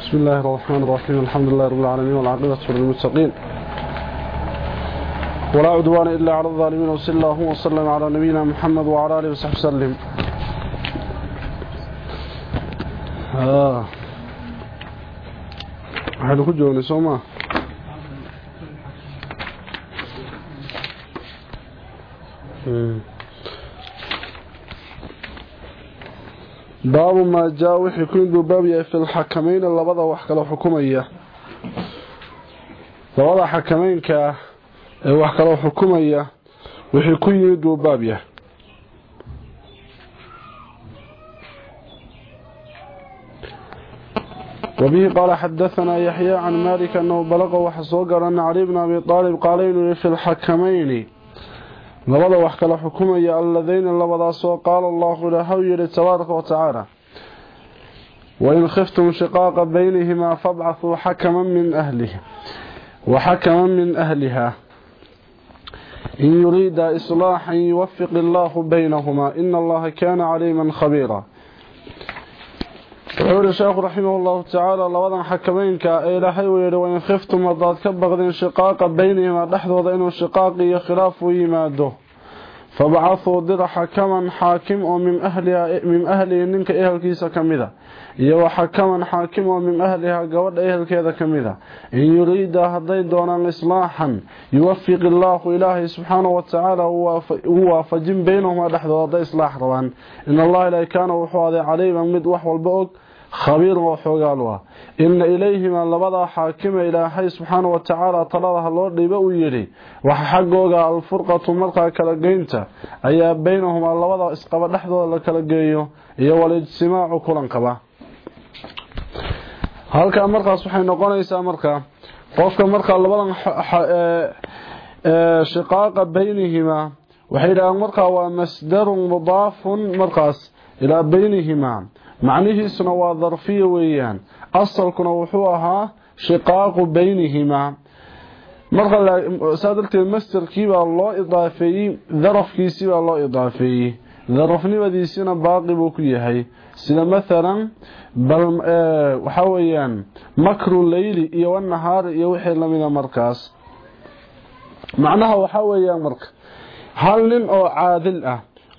بسم الله الرحمن الرحيم الحمد لله رب العالمين والعاقبة للمتقين ولا عدوان إلا على الظالمين وصلى الله وسلم على نبينا محمد وعلى آله وصحبه وسلم آه waxaynu ku joognay soo baabu maa jaa wixii ku inuu baab yahay fi lxakamayna labada wax kala xukumaya labada xakameynka ee wax kala xukumaya wixii ku yimid buu baab yahay وبه قال حدثنا يحيى عن مالك أنه بلغ وحسوقر أن علي بن أبي طالب قال إنه في الحكمين لبدا وحكى الحكومية الذين لبدا سوى قال الله له يري تبارك وتعالى وإن خفتم شقاق بينهما فابعثوا حكما من أهله وحكما من أهلها إن يريد إصلاحا يوفق الله بينهما إن الله كان عليما خبيرا قول الشيخ رحمه الله تعالى لوضع حكمينك إلى حيوير وإن خفتم الضادك بغدين شقاق بينهما لحظوا ذين الشقاق يخلاف ويماده فبعثوا ضد حكما حاكم ومن أهلها من أهلها إنك إهل كيسا كمذا. يو حكما حاكم ومن أهلها قود إهل كيسا كمذا. إن يريد هذين دونا إصلاحا يوفق الله إلهي سبحانه وتعالى هو فجم بينهما لحظة إصلاح طبعا. إن الله إلي كان وحوا ذي عليما مد وحوى البؤك. Khabiiran oo xoogaal ah inna ilayhima labadaa xaakima ilaahay subxaana wa tacaala taladaha loo dhiiba uu yidhi waxa xaggooga alfurqatu markaa kala geynta ayaa baynahumaa labada isqaba dhexdooda la kala geeyo iyo walijtimaacu kulankaba halkaa markaas waxay noqonaysaa markaa qofka markaa labadan shiqaaqa baynihima waxay yidhahdeen markaa waa masdarun mudaafun markaas ilaa baynihimaa weeyaan asalkuna wuxuu ahaa shiqaaqu baynihimaa marka saa darteed mastarkiibaa loo idaafeeyey darafkiisiibaa loo idaafeeyey darafnimadiisina baaqi buu ku yahay sida maalan waxaa weeyaan makru leyli iyo wanahaari iyo wixii lamida markaas macnaha waxaa weeyaan marka hal nin oo caadil ah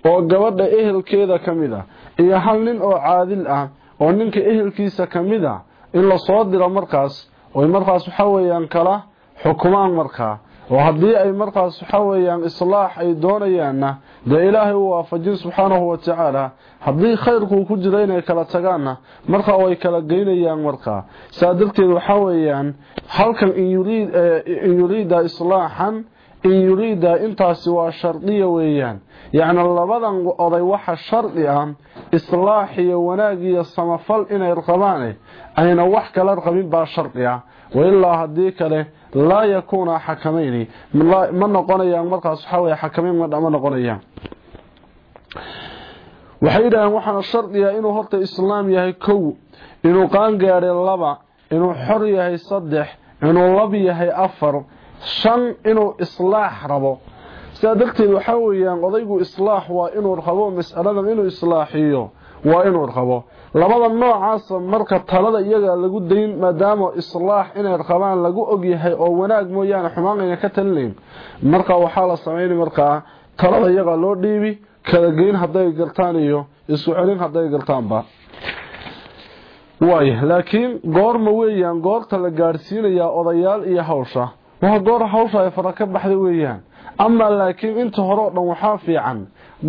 oo gabadha ehelkeeda ka mid a iyo hal nin oo caadil ah oo ninka ehelkiisa ka mid a in la soo diro markaas oy markaas waxa weeyaan kala xukumaan markaa oo haddii ay markaas waxa weeyaan islaax ay doonayaanna dee ilaahay u waafajin subxaanahu wa tacaala haddii khayrkuu ku jiro inay kala tagaanna markaa way kala geynayaan markaa saa darteed waxaa weeyaan halkan in yuriida islaaxan in yuriida intaasi waa shardiya weeyaan. Yacni labadan oday waxa shardi ah islaax iyo wanaag iyo samafal inay rabaane ayna wax kala rabin baa shardi ah. Wailaa haddii kale laa yakuuna xakamayni. Ma noqonayaan markaas waxaa weye xakamayn ma noqonayaan. Waxay yidhaaheen waxaana shardiga inuu horta islaam yahay kow inuu qaangaadhay laba inuu xor yahay saddex inuu lab yahay afar shan inuu islaax rabo sidaa darteed waxaa weeyaan odaygu islaax waa inuu rabo mas'aladan inuu islaaxiyo waa inuu rabo. Labada noocaasa marka talada iyaga lagu dayn maadaama islaax inay rabaan lagu ogyahay oo wanaag mooyaane xumaan ayna ka talinayn marka waxaa la samayna markaa talada iyaga loo dhiibi kala geyn hadday gartaan iyo isku celin hadday gartaanba. Waay laakiin goorma weeyaan goorta la gaadhsiinayaa odayaal iyo hawsha. Waa goor hawsha ay fara ka baxday weeyaan amaa laakiin inta hore dhan waxaa fiican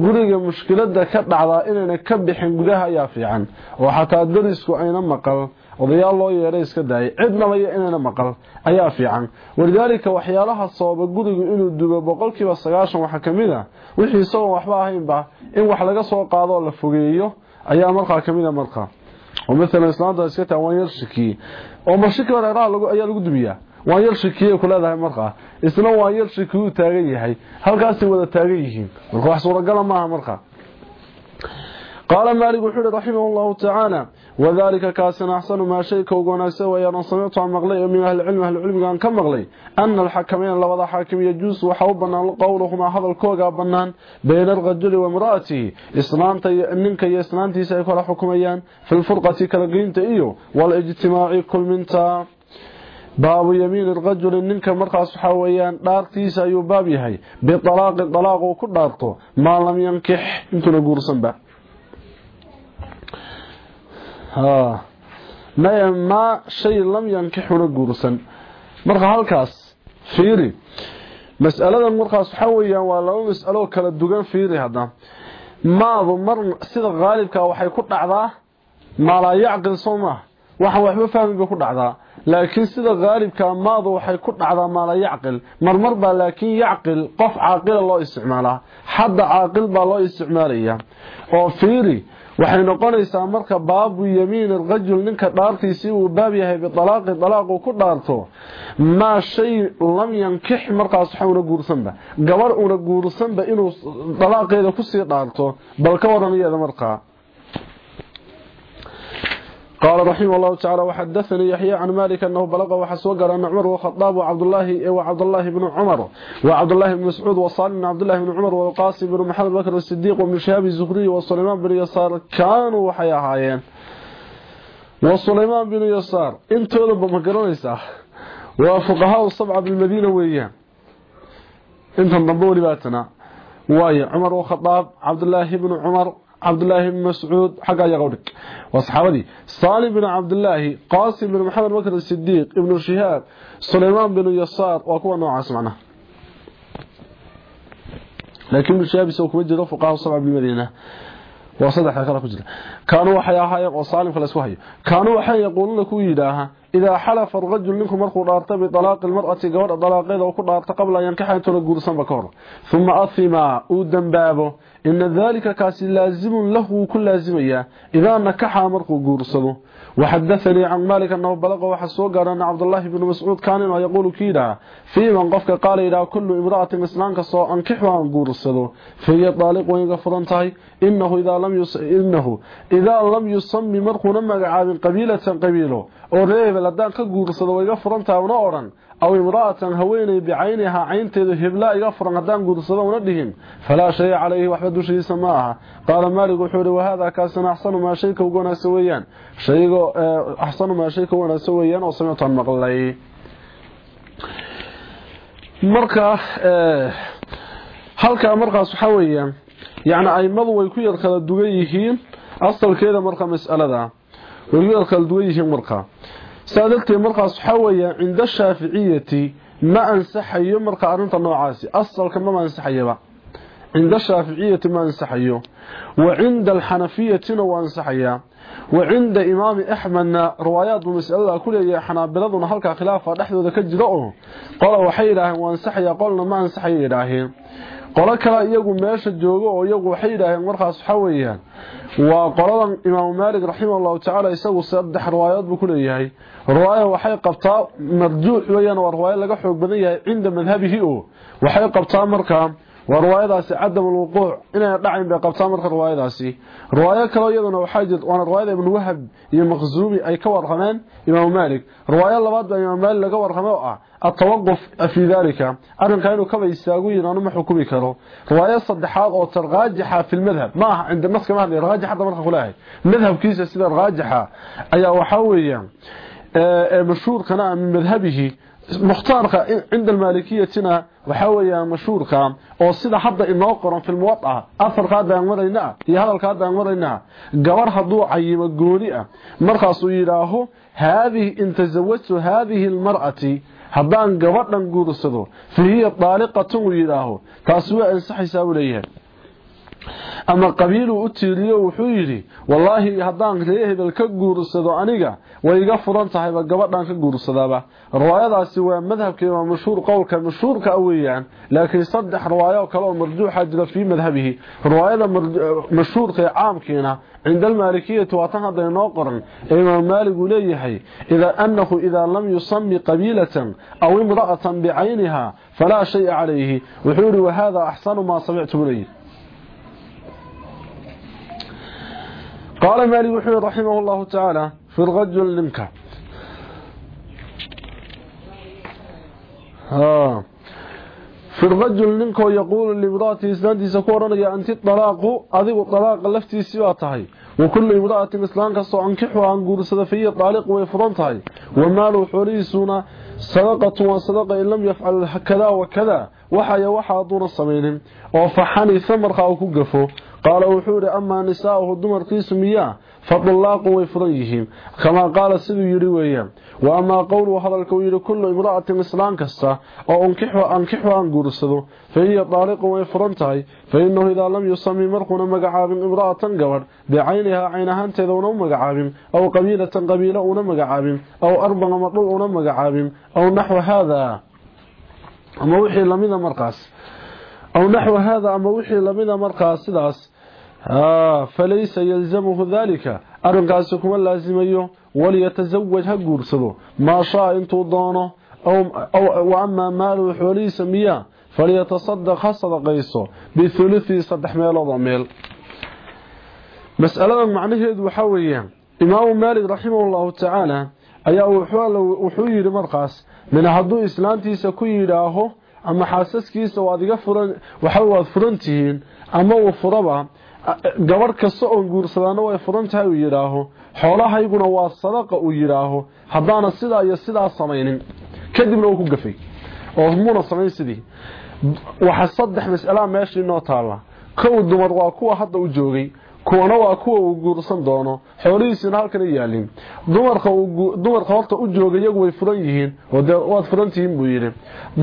guriga mushkilada ka dhacdaa inayna ka bixin gudaha ayaa fiican. Oo xataa darisku ayna maqal odayaal loo yeedhay iska daayay cidnaba iyo inayna maqal ayaa fiican. Walidaalika waxyaalaha sababa gurigu inuu dubo boqolkiiba sagaashan waxaa ka mid a wixii isagoon waxba ahaynba in wax laga soo qaado oo la fogeeyo ayaa markaa ka mid a markaa. Oo maalan islaanta iska taa waan yar shikiyey oo mashiki ayaa lagu dubiyaa waan yar shikiyey ku leedahay markaa. Isna waan yar shikiyuu taagan yahay. Halkaasay wada taagan yihiin. Marka wax suuragala maaha markaa. Qaala maalik wuxuu yihi raximah allahu tacaala wadaalika kaasina axsanu maa shayka ugu wanaagsan weeyaan samictu aan maqlay oo min ahlicilmi ahlicilmigaan ka maqlay. Ana alxakamayn labada xaakim yajuusu waxa u bannaan qowluhumaa hadalkoogaa bannaan bayna alrajuli wa imra'atihi ninka iyo islaantiisa ay kala xukumayaan. Fi lfurqati kala geynta iyo walijtimaaci kulminta baabu yamiini rajuli ninka markaas waxaa weeyaan dhaartiisa ayuu baab yahay. Bialaaqi alaaq uu ku dhaarto maa lam yankix intuuna guursanba maa shay lam yankixuna guursan. Marka halkaas fiiri. Mas'aladan markaas waxaa weeyaan waa laba mas'alo kala dugan fiiri hadda. Maadu mar sida qaalibka waxay ku dhacdaa maalaa yacqil soo maaha waxaan waxba fahmin bay ku dhacdaa laakiin sida qaalibka maadu waxay ku dhacdaa maala yacqil. Marmar baa laakiin yacqil qof caaqila loo isticmaalaa. Hadda caaqil baa loo isticmaalaya oo fiiri waxay noqonaysaa marka baabu yamiin rajul ninka dhaartiisii uu baab yahay bialaaqi alaaq uu ku dhaarto maa shay lam yankix markaas waxa guursanba. Gabar una guursanba inuu dalaaqeeda ku sii dhaarto bal ka waran markaa قال رحمه الله تعالى وحدثني يحيى عن مالك أنه بلغ وحسوق أن عمر وخطاب وعبد الله وعبد الله بن عمر وعبد الله بن مسعود وصال بن عبد الله بن عمر والقاسم بن محمد بكر الصديق ومن شهاب الزهري وسليمان بن يسار. كانوا وحياهايين وسليمان بن يسار انتو لبا مقرنيسا وفقهاء السبعة بالمدينة ويان انت انضبوا لباتنا. واي عمر وخطاب عبد الله بن عمر عبد الله بن مسعود حقا يقولك واصحابتي صالح بن عبد الله قاسم بن محمد بكر الصديق ابن شهاب سليمان بن يسار وكوا نوعا سمعنا لكن ابن شهاب يسوي كما جرى فقهاء السبعه بالمدينه وصدح كلا كجرا كانوا waxay ahaayeen oo saalim kala isku hayo كانوا waxay yaqoonuna ku yidaaha إذا حلف الرجل منكم مرخو دارته بطلاق المرأة قبل طلاقيده وكو دارته قبل أن ينكح أنتو لقورسان بكور ثم أثما ودن بابه إن ذلك كاسي لازم له كل لازمية إذا نكح مرخو قورسانه وحدثني عن مالك أنه بلغ وحسوق أن عبد الله بن مسعود كان يقول كيدا في من قفك قال إذا كل امرأة إسلامك سوء أنكحها عن قورسانه فهي طالق ويغفرن تهي إنه إذا لم يس... إنه إذا لم يسمي مرخو نمك عاد قبيلة قبيله وريب لدان كغورسدو way iga furantaa una oran aw imra'atan haweenay bicaynaha caynteedu hebla iga furan hadaan guursado una dhihin fala shay alayhi waxba dushiisa ma aha qala malik wuxuu yiri wahada kaasana ahsanu ma shayka ugu wanaagsan ahsanu ma shayka ugu wanaagsan weeyaan oo sameytan maqlay marka halka markaas waxa weeyaan yaani aymadu way ku yar kala dugan yihiin asalkeeda marka mas'alada way ku yar kala dugan yihiin marka سألتي مرقى صحوية عند الشافعية ما أنسحي مرقى أرنطى النوعاسي. أصل كما ما أنسحي بقى. عند الشافعية ما أنسحي وعند الحنفية نوع أنسحي وعند إمام أحمد روايات ومسألة كل يا حنا حنابلة نهلك خلافة نحن ذكت جدؤه قال وحي إلهي وأنسحي قلنا ما أنسحي إلهي. Qolo kale iyagu meesha joogo oo iyagu waxay yidhaaheen markaas waxa waa qoladan imaamu maalik raximahullahu tacaala isagu saddex riwaayaad buu ku leeyahay. Riwaaya waxay qabtaa marjuux weeyaan waa riwaayo laga xoog badan yahay cinda madhabihi oo waxay qabtaa markaa وروايداسي عدم الوقوع إنها دعين بقبطان مرخة روايداسي رواية كلا يدنا وحاجد وأنا رواية ابن وهب يمخزومي أي كورهمان إمام مالك رواية اللباد بأن إمام مالك كورهمان التوقف في ذلك أنا كانوا كما يستاقوين أنه محكمي كانوا رواية صدحات أو ترغاجحة في المذهب ما عند النسك ما هذه رغاجحة مرخة خلاهي مذهب كيسة سيدة رغاجحة أي وحاوية مشهور كان من مذهبه مختارك عند المالكية تنا وحاوية مشهورك. وصيدة حتى إما أقرم في الموطعة أثر كادا يمرينا هي هذا الكادا يمرينا قوارها ضوء أي قوريئة مرخص إلاه هذه إن تزوجت هذه المرأة. حدا قوارنا قورسته فهي طالقة ويراه تاسوى إن صحي ساوليها ama qabiiluu u tiiriyo wuxuu yidhi wallaahi haddaan ree hebel ka guursado aniga way iga furan tahayba gabadhan ka guursadaaba riwaayadaasi waa madhabka imaam mashhuur qowlka mashhuurka weeyaan laakiin saddex riwaayo kale oo marjuuxa jira fii madhabihi riwaayada mashhuurka ee caamkiina cinda almaalikiyati waa tan hadda inoo qoran ee imaam maalig uu leeyahay idaa annahu idaa lam yusami qabiilatan aw imra'atan bicayniha falaa shaya calayhi wuxuu yidhi wahada axsanu maa samictu leeyihi قال مالي وحي رحمه الله تعالى في الرجل لمكة في الرجل لمكة يقول لمرأته إسلام سكورنا أنت الطلاق أذيب الطلاق لفتي سواتهي وكل امرأة مثلان كسو انكحوا عن قول فيه طالق ويفرنتهي ومال حريسنا صدقة وصدقة إن لم يفعل كذا وكذا. وحي وحى دون الصمين وفحاني ثمر خاوكو قفو قال وحور أما نساءه دمر قسمية فطلاق وفريهم كما قال سبي يريوية وأما قول هذا الكويل كل امرأة مثلان كسة أو أنكحوا أنكحوا أنقرسه فهي طالق وفرنته فإنه إذا لم يصمي مرقنا مقعاب امرأة قبر بعينها عينها انت ذونا مقعاب أو قبيلة قبيلة مقعاب أو أربع مطلوع مقعاب أو نحو هذا. أما وحي لمن مرقس أو نحو هذا أما وحي لمن مرقس سداس آه، فليس يلزمه ذلك. أرنقاس كما لازم أيه وليتزوج هقورسده ما شاء انتو دانه أو, أو وعما ماله حوليس مياه. فليتصدق هصدقيسه بثلثي صدح ميل وضميل مسألة معنهد وحوية. إمام مالك رحمه الله تعالى ayaa wuxuu yidhi markaas min hadduu islaamtiisa ku yidhaaho أما xaasaskiisa waad iga furan waxa waad furan gabadh kasta oon guursadaana way furan tahay uu yidhaaho xoolahayguna waa sadaqa uu yidhaaho haddaana sidaa iyo sidaa samaynin kadibna uu ku gafay. Oo muuna samayn sidii. Waxa saddex mas'alaa meesha inoo taalla. Kow dumar waa kuwa hadda u joogay kuwana waa kuwa uu guursan doono. Xoolihiisina halkan yaalin. Dumarka dumarka horta u jooga iyagu way furan yihiin. Waad furan tihiin buu yidhi.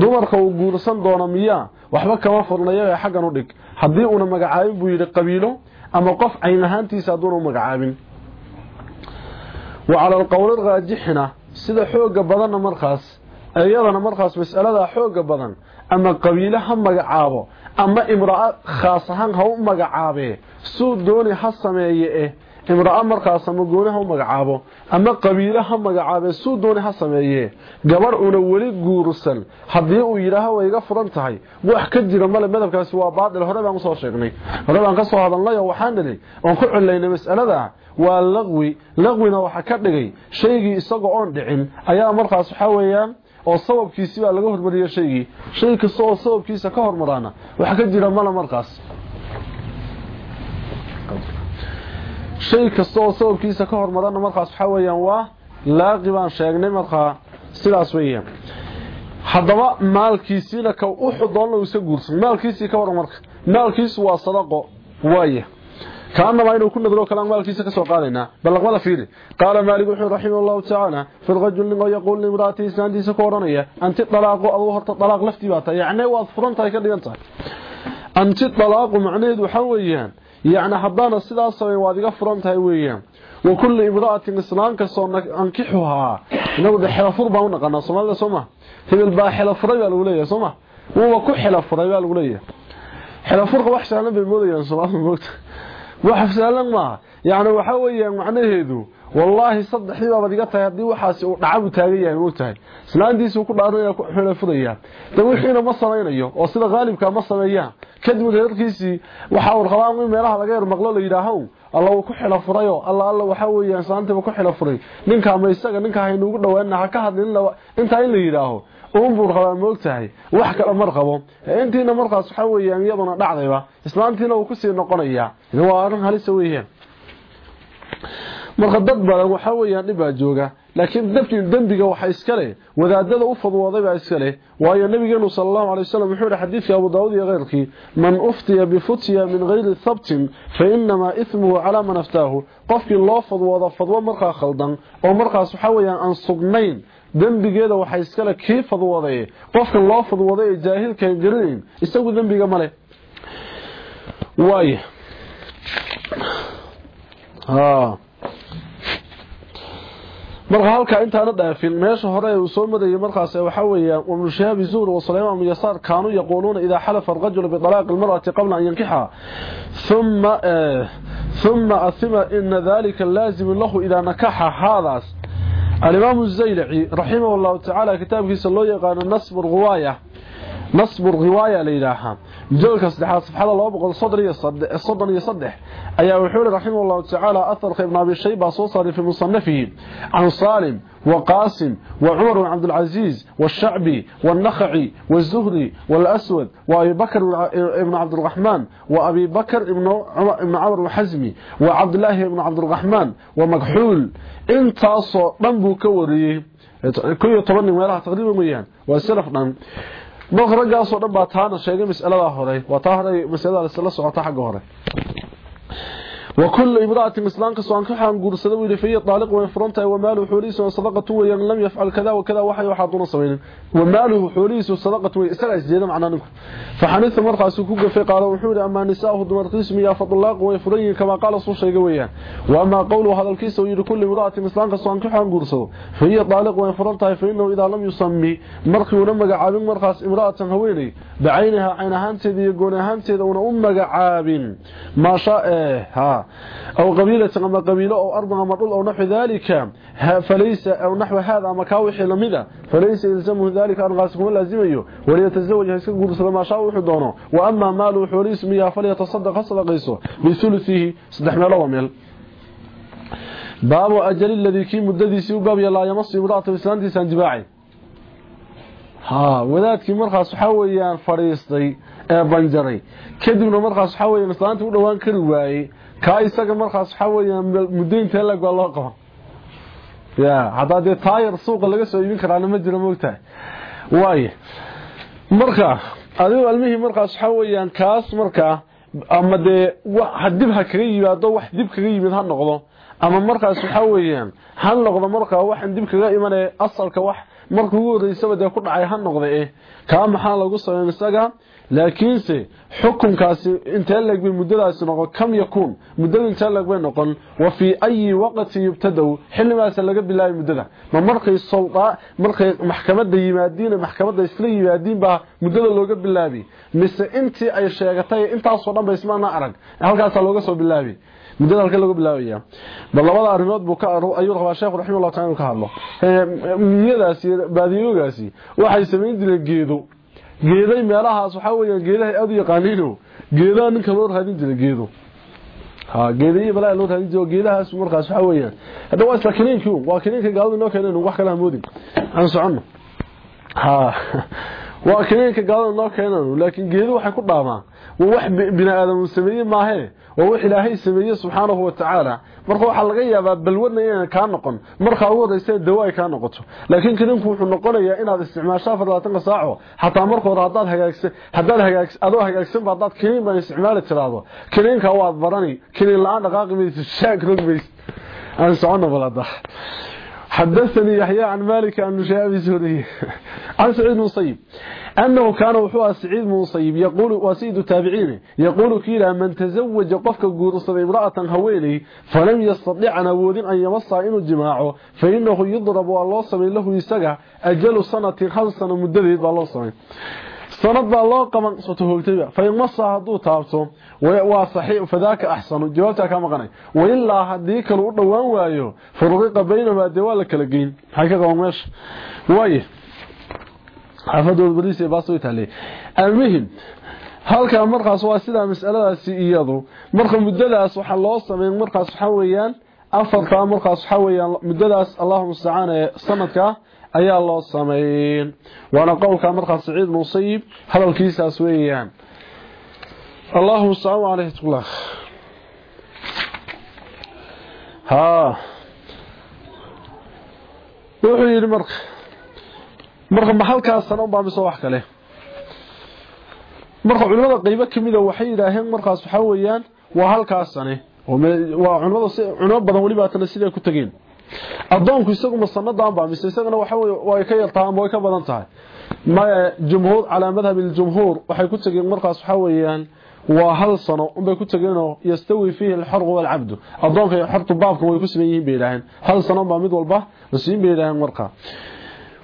Dumarka uu guursan doono miyaa waxba kama furnayo ee xaggan u dhig. Haddii uuna magacaabin buu yidhi qabiilo ama qof cayn ahaantiisa hadduuna u magacaabin. Wa cala alqowli raajixina sida xooga badanna markaas iyadana markaas mas'aladaa xooga badan ama qabiilo ha magacaabo ama imraa khaas ahaan ha u magacaabee. Suu dooni ha sameeye eh. Imraa markaas ama gooni ha u magacaabo. Ama qabiilo ha magacaabee suu dooni ha sameeye. Gabarh una weli guursan. Haddii uu yidhaaho way iga furan tahay. Wax ka jira male madabkaasi waa baatil. Hore baan u soo sheegnay. Hore baan ka soo hadalnay oo waxaan nidhi oon ku cilaynay mas'alada waa laqwi. Laqwina waxa ka dhigay shaygii isagoo oon dhicin. Ayaa markaas waxaa weeyaan oo sababkiisi baa laga hormariyay shaygii. Shay kasta oo sababkiisa ka hormaraana waxa ka jira mala markaas. Shay kasta oo sababkiisa ka hormarana markaas waxa weeyaan waa laaqi baan sheegnay markaa sidaas weeyaan. Haddaba maalkiisiina ka wuxuu doonna uu iska guursan maalkiisii ka waran marka maalkiisu waa sadaqo waaya كأنما إنه كنا ذلك كلام مالك يسكى سوى قالنا بلغ ماذا فيه قال مالك وحي رحمه الله تعالى في الرجل يقول لامرأتي إسلاندي سكورانية أنت الطلاق أظهر الطلاق لفتي باتا يعني وأظفران تايكا لينتا أنت الطلاق معنيه حويان يعني حضانا السلاة الصوي وادي فران تايويان وكل امرأة إسلام كسونا أنكحها إنه ده حلفر باونا قنا سمع الله سمع هذا البا حلفر يا الولية سمع هو كل حلفر يا الولية حلفر وحش أنا بالمولية سمع الله wax saalan ma yaani waxa weeyaan macnaheedu wallahi saddexdii baa diga tahay haddii waxaas uu dhacabu taagan yahay uu tahay. Islaantiisu ku dhaaranaya ku xilay fudaya tan wixiina ma samaynayo oo sida qaalibka ma sameeyaan. Kadib waxa uu qabaa in meelaha laga yar maqlo la yiraaho alla uu ku xila furayo. Alla alla waxa weeyaan islaantiba ku xila furay. Ninka ma isaga ninka haynu ugu dhawaana ha ka hadlin inta in la yiraaho uun buu qabaa moogtahay wax kale mar qabo. Intiina markaas waxa weeyaan iyaduna dhacdayba islaantiina uu ku sii noqonaya waa arrin halis weeyaan. Marka dad badan waxa weeyaan dhibaa jooga laakiin dabkii dambiga waxa iska leh wadaadada u fadwooday baa iska leh. Waayo nabigeenu sallallahu alayhi wasallam wuxuu yiri xadiiska Abu Daawud iyo qeyrkii man uftiya bi futya min ghayri thabtin fa inma ithmuhu ala man aftaahu. Qofkii loo fadwoodo fadwo markaa khaldan oo markaas waxa weeyaan aan sugnayn dambigeeda waxa iska leh kii fadwooday qofkan loo fadwooday jaahilka garanayn isagu dambiga male waay marka halka intaana dhaafin meesha hore uu soo madayay markaas waxa weeyaan ibn shahab zuur wa sulayman ibn yasar kaanu yaquluna idha halafa ar-rajul bi talaq al-mar'ati qabla an yankiha thumma thumma athima in dhalika lazim lahu idha nakaha hadas al-imam az-zail'i rahimahullah ta'ala kitabkiisa loo yaqaan nasb al-ghuwaya نصب نصبر غواية ليلاها جولك صدحة صفحة الله وبقل صدر يصدح, يصدح. أيها وحول رحمه الله تعالى أثر خيبنا بالشيء بأصوصة في مصنفه. عن صالم وقاسم وعمر عبد العزيز والشعبي والنخعي والزهري والأسود وأبي بكر ابن عبد الرحمن وأبي بكر ابن عمر الحزمي وعبد الله ابن عبد الرحمن ومكحول. انت أصوى بمبو كوري كل يطبني ميلاها تقريبا ميان والسلف نعم maqragaas oo dhan baa taana sheegay mas'alada hore waa taa hore mas'alada la socota xagga hore وكل امرأة مسلان كسو ان كحان غورسده ويلفي طالق وين فرنتاي وماله حوليس صدقته وين لم يفعل كذا وكذا وحي وحاضون سمين وماله حوليس صدقته إسرع زيد معناه فحنث مرخاس كو في قال وحول أما نساءه دمر قسم يا فطلاق وين فري كما قال صوشي شيغه وأما قول هذا الكيس ويري كل امرأة مسلان كسو ان كحان غورسده فهي طالق وين فرنتاي فإنه إذا لم يسمي مرخي ولم مغعابين مرخص امرأة هويني. بعينها عينها اهانتيد يغون اهانتيد ون أم مغعابين ما شاء إيه، ها. aw qabiilatan ama qabiilo oo ardan ama dhul oo naxu daalika falaysa aw naxwa hada ama kaa wixii lamida falaysa ilzamuhu daalika arqaas kuma laazimayo waliyatazawaj ha iska guursado maashaa wuxuu doono wa amaa maalu xoolihiisu miyaa falyatasadaq ha sadaqayso biulusihi saddex meel laba meel baabu ajali ladii kii mudadiisii u baabya laa yamasu imraata islaantiisa aan jibaacay wadaadkii markaas waxaa weeyaan fadhiistay ee banjaray kadibna markaas waxaa weeyaan u dhowaan kari waayey ka isaga markaas waxa weeyaan la galo loo qabo. Ya hada de taayir suuqa laga soo iibin karaa ma jiro moogtahay waay marka adigu almihi markaas waxa weeyaan kaas marka ama de hadib ha kaga yimaado wax dib kaga yimid ha noqdo ama markaas waxa weeyaan ha noqdo marka wax dib kaga imanay asalka wax markuu ugu horeysaba dee ku dhacay ha noqda eh kaa maxaa lagu sameyn isaga laakiinse xukunkaasi intee leeg bay muddadaasi noqon? Kam yakuun? Muddada intee leeg bay noqon? Wa fii ayi waqti yubtadaw xilligaas laga bilaabay muddada. Ma markay sulda markay maxkamadda yimaadiin maxkamadda isla yimaadiin baa muddada looga bilaabi mise intii ay sheegatay intaasoo dhan ba ismaana arag. Halkaasaa looga soo bilaabi muddada halka lagu bilaabaya. Bal labada arimood buu ka ayuu rabaa sheekhu raximahullahu ta'ala ka hadlo. Niyadaasi baadiyoogaasi waxay sameyn jireen geedo geeday meelahaas waxa weeyaan geedaha aad u yaqaaniino geedaha ninka loo raadin jiray geedo. Ha geedayi balaa loo raadin jiray geedahaas markaas waxa weeyaan. Hada waa isla kiniinkii waa kiniinka gaalada noo keeneen wax kala moodin. Aan socono ha waa kiniinka gaalada noo keeneen laakiin geedo waxay ku dhaamaan. Wax bini aadam sameeyay maahe. Waa wax ilaahay sameeyay subxaanahu wa ta'ala marka waxa laga yaabaa balwadna inay ka noqon. Marka ugu horeysa dawo ay ka noqoto. Laakiin kidinku wuxuu noqonayaa inaad isticmaasho 24 saaco. Hatta marka hore hadaad hagaagsan hadaad hagaagsan adoo hagaagsan baad dad kiniin baan isticmaali tiraado. Kiniinka waad barani. Kiniin la'aan dhaqaaqi maysid shaak rogmays aan socono balada حدثني يحيى عن مالك عن شهاب الزهري عن سعيد بن مصيب أنه كان وحوى سعيد بن مصيب يقول وسيد التابعين يقول كيلا من تزوج قفك قرصة امرأة هويلي فلم يستطيع نوود أن يمص إنه جماعة فإنه يضرب الله سمين له يسقع أجل سنة سنة مدده الله سمين. Sanad baa loo qaban soto hoogtayba fa imasa hadduu taabto waa saxiix fadaaka axsanu. Jawaabtaa kaa maqanay. Wailaa haddii kale u dhowaan waayo furuqiqa baynahumaa dee waa la kala geyn. Maxay ka qaban meesha? Waaye xaafadooda bariis ee baas way taallay. Almuhim halkaa markaas waa sidaa mas'aladaasi iyadu. Marka muddadaas waxaa loo sameyn ayaa loo sameyn waana qowlka markaa saciid musayib hadalkiisaas weeyaan. Allahuma mustacaan alayhi tqullah haa. Wuxuu yidhi marka marka ma halkaas sano unbaa mise wax kale? Marka culimada qeybo kamida waxay yidhaaheen markaas waxaa weeyaan waa halkaas sane waa culimada culimo badan welibaatana siday ku tageen adoonku isagu masanadan baa mise isagana waxa way ka yartaa ama way ka badan tahay. Ma jumhuur ala madhhab al-jumhur waxay ku tageen markaas waxa weeyaan waa hal sano unbay ku tageenoo yastawi fihi al-hurr wal 'abd adoonka iyo xortu baabka way ku sameeyeen beelahan hal sano baa mid walba nasiin beelahan marka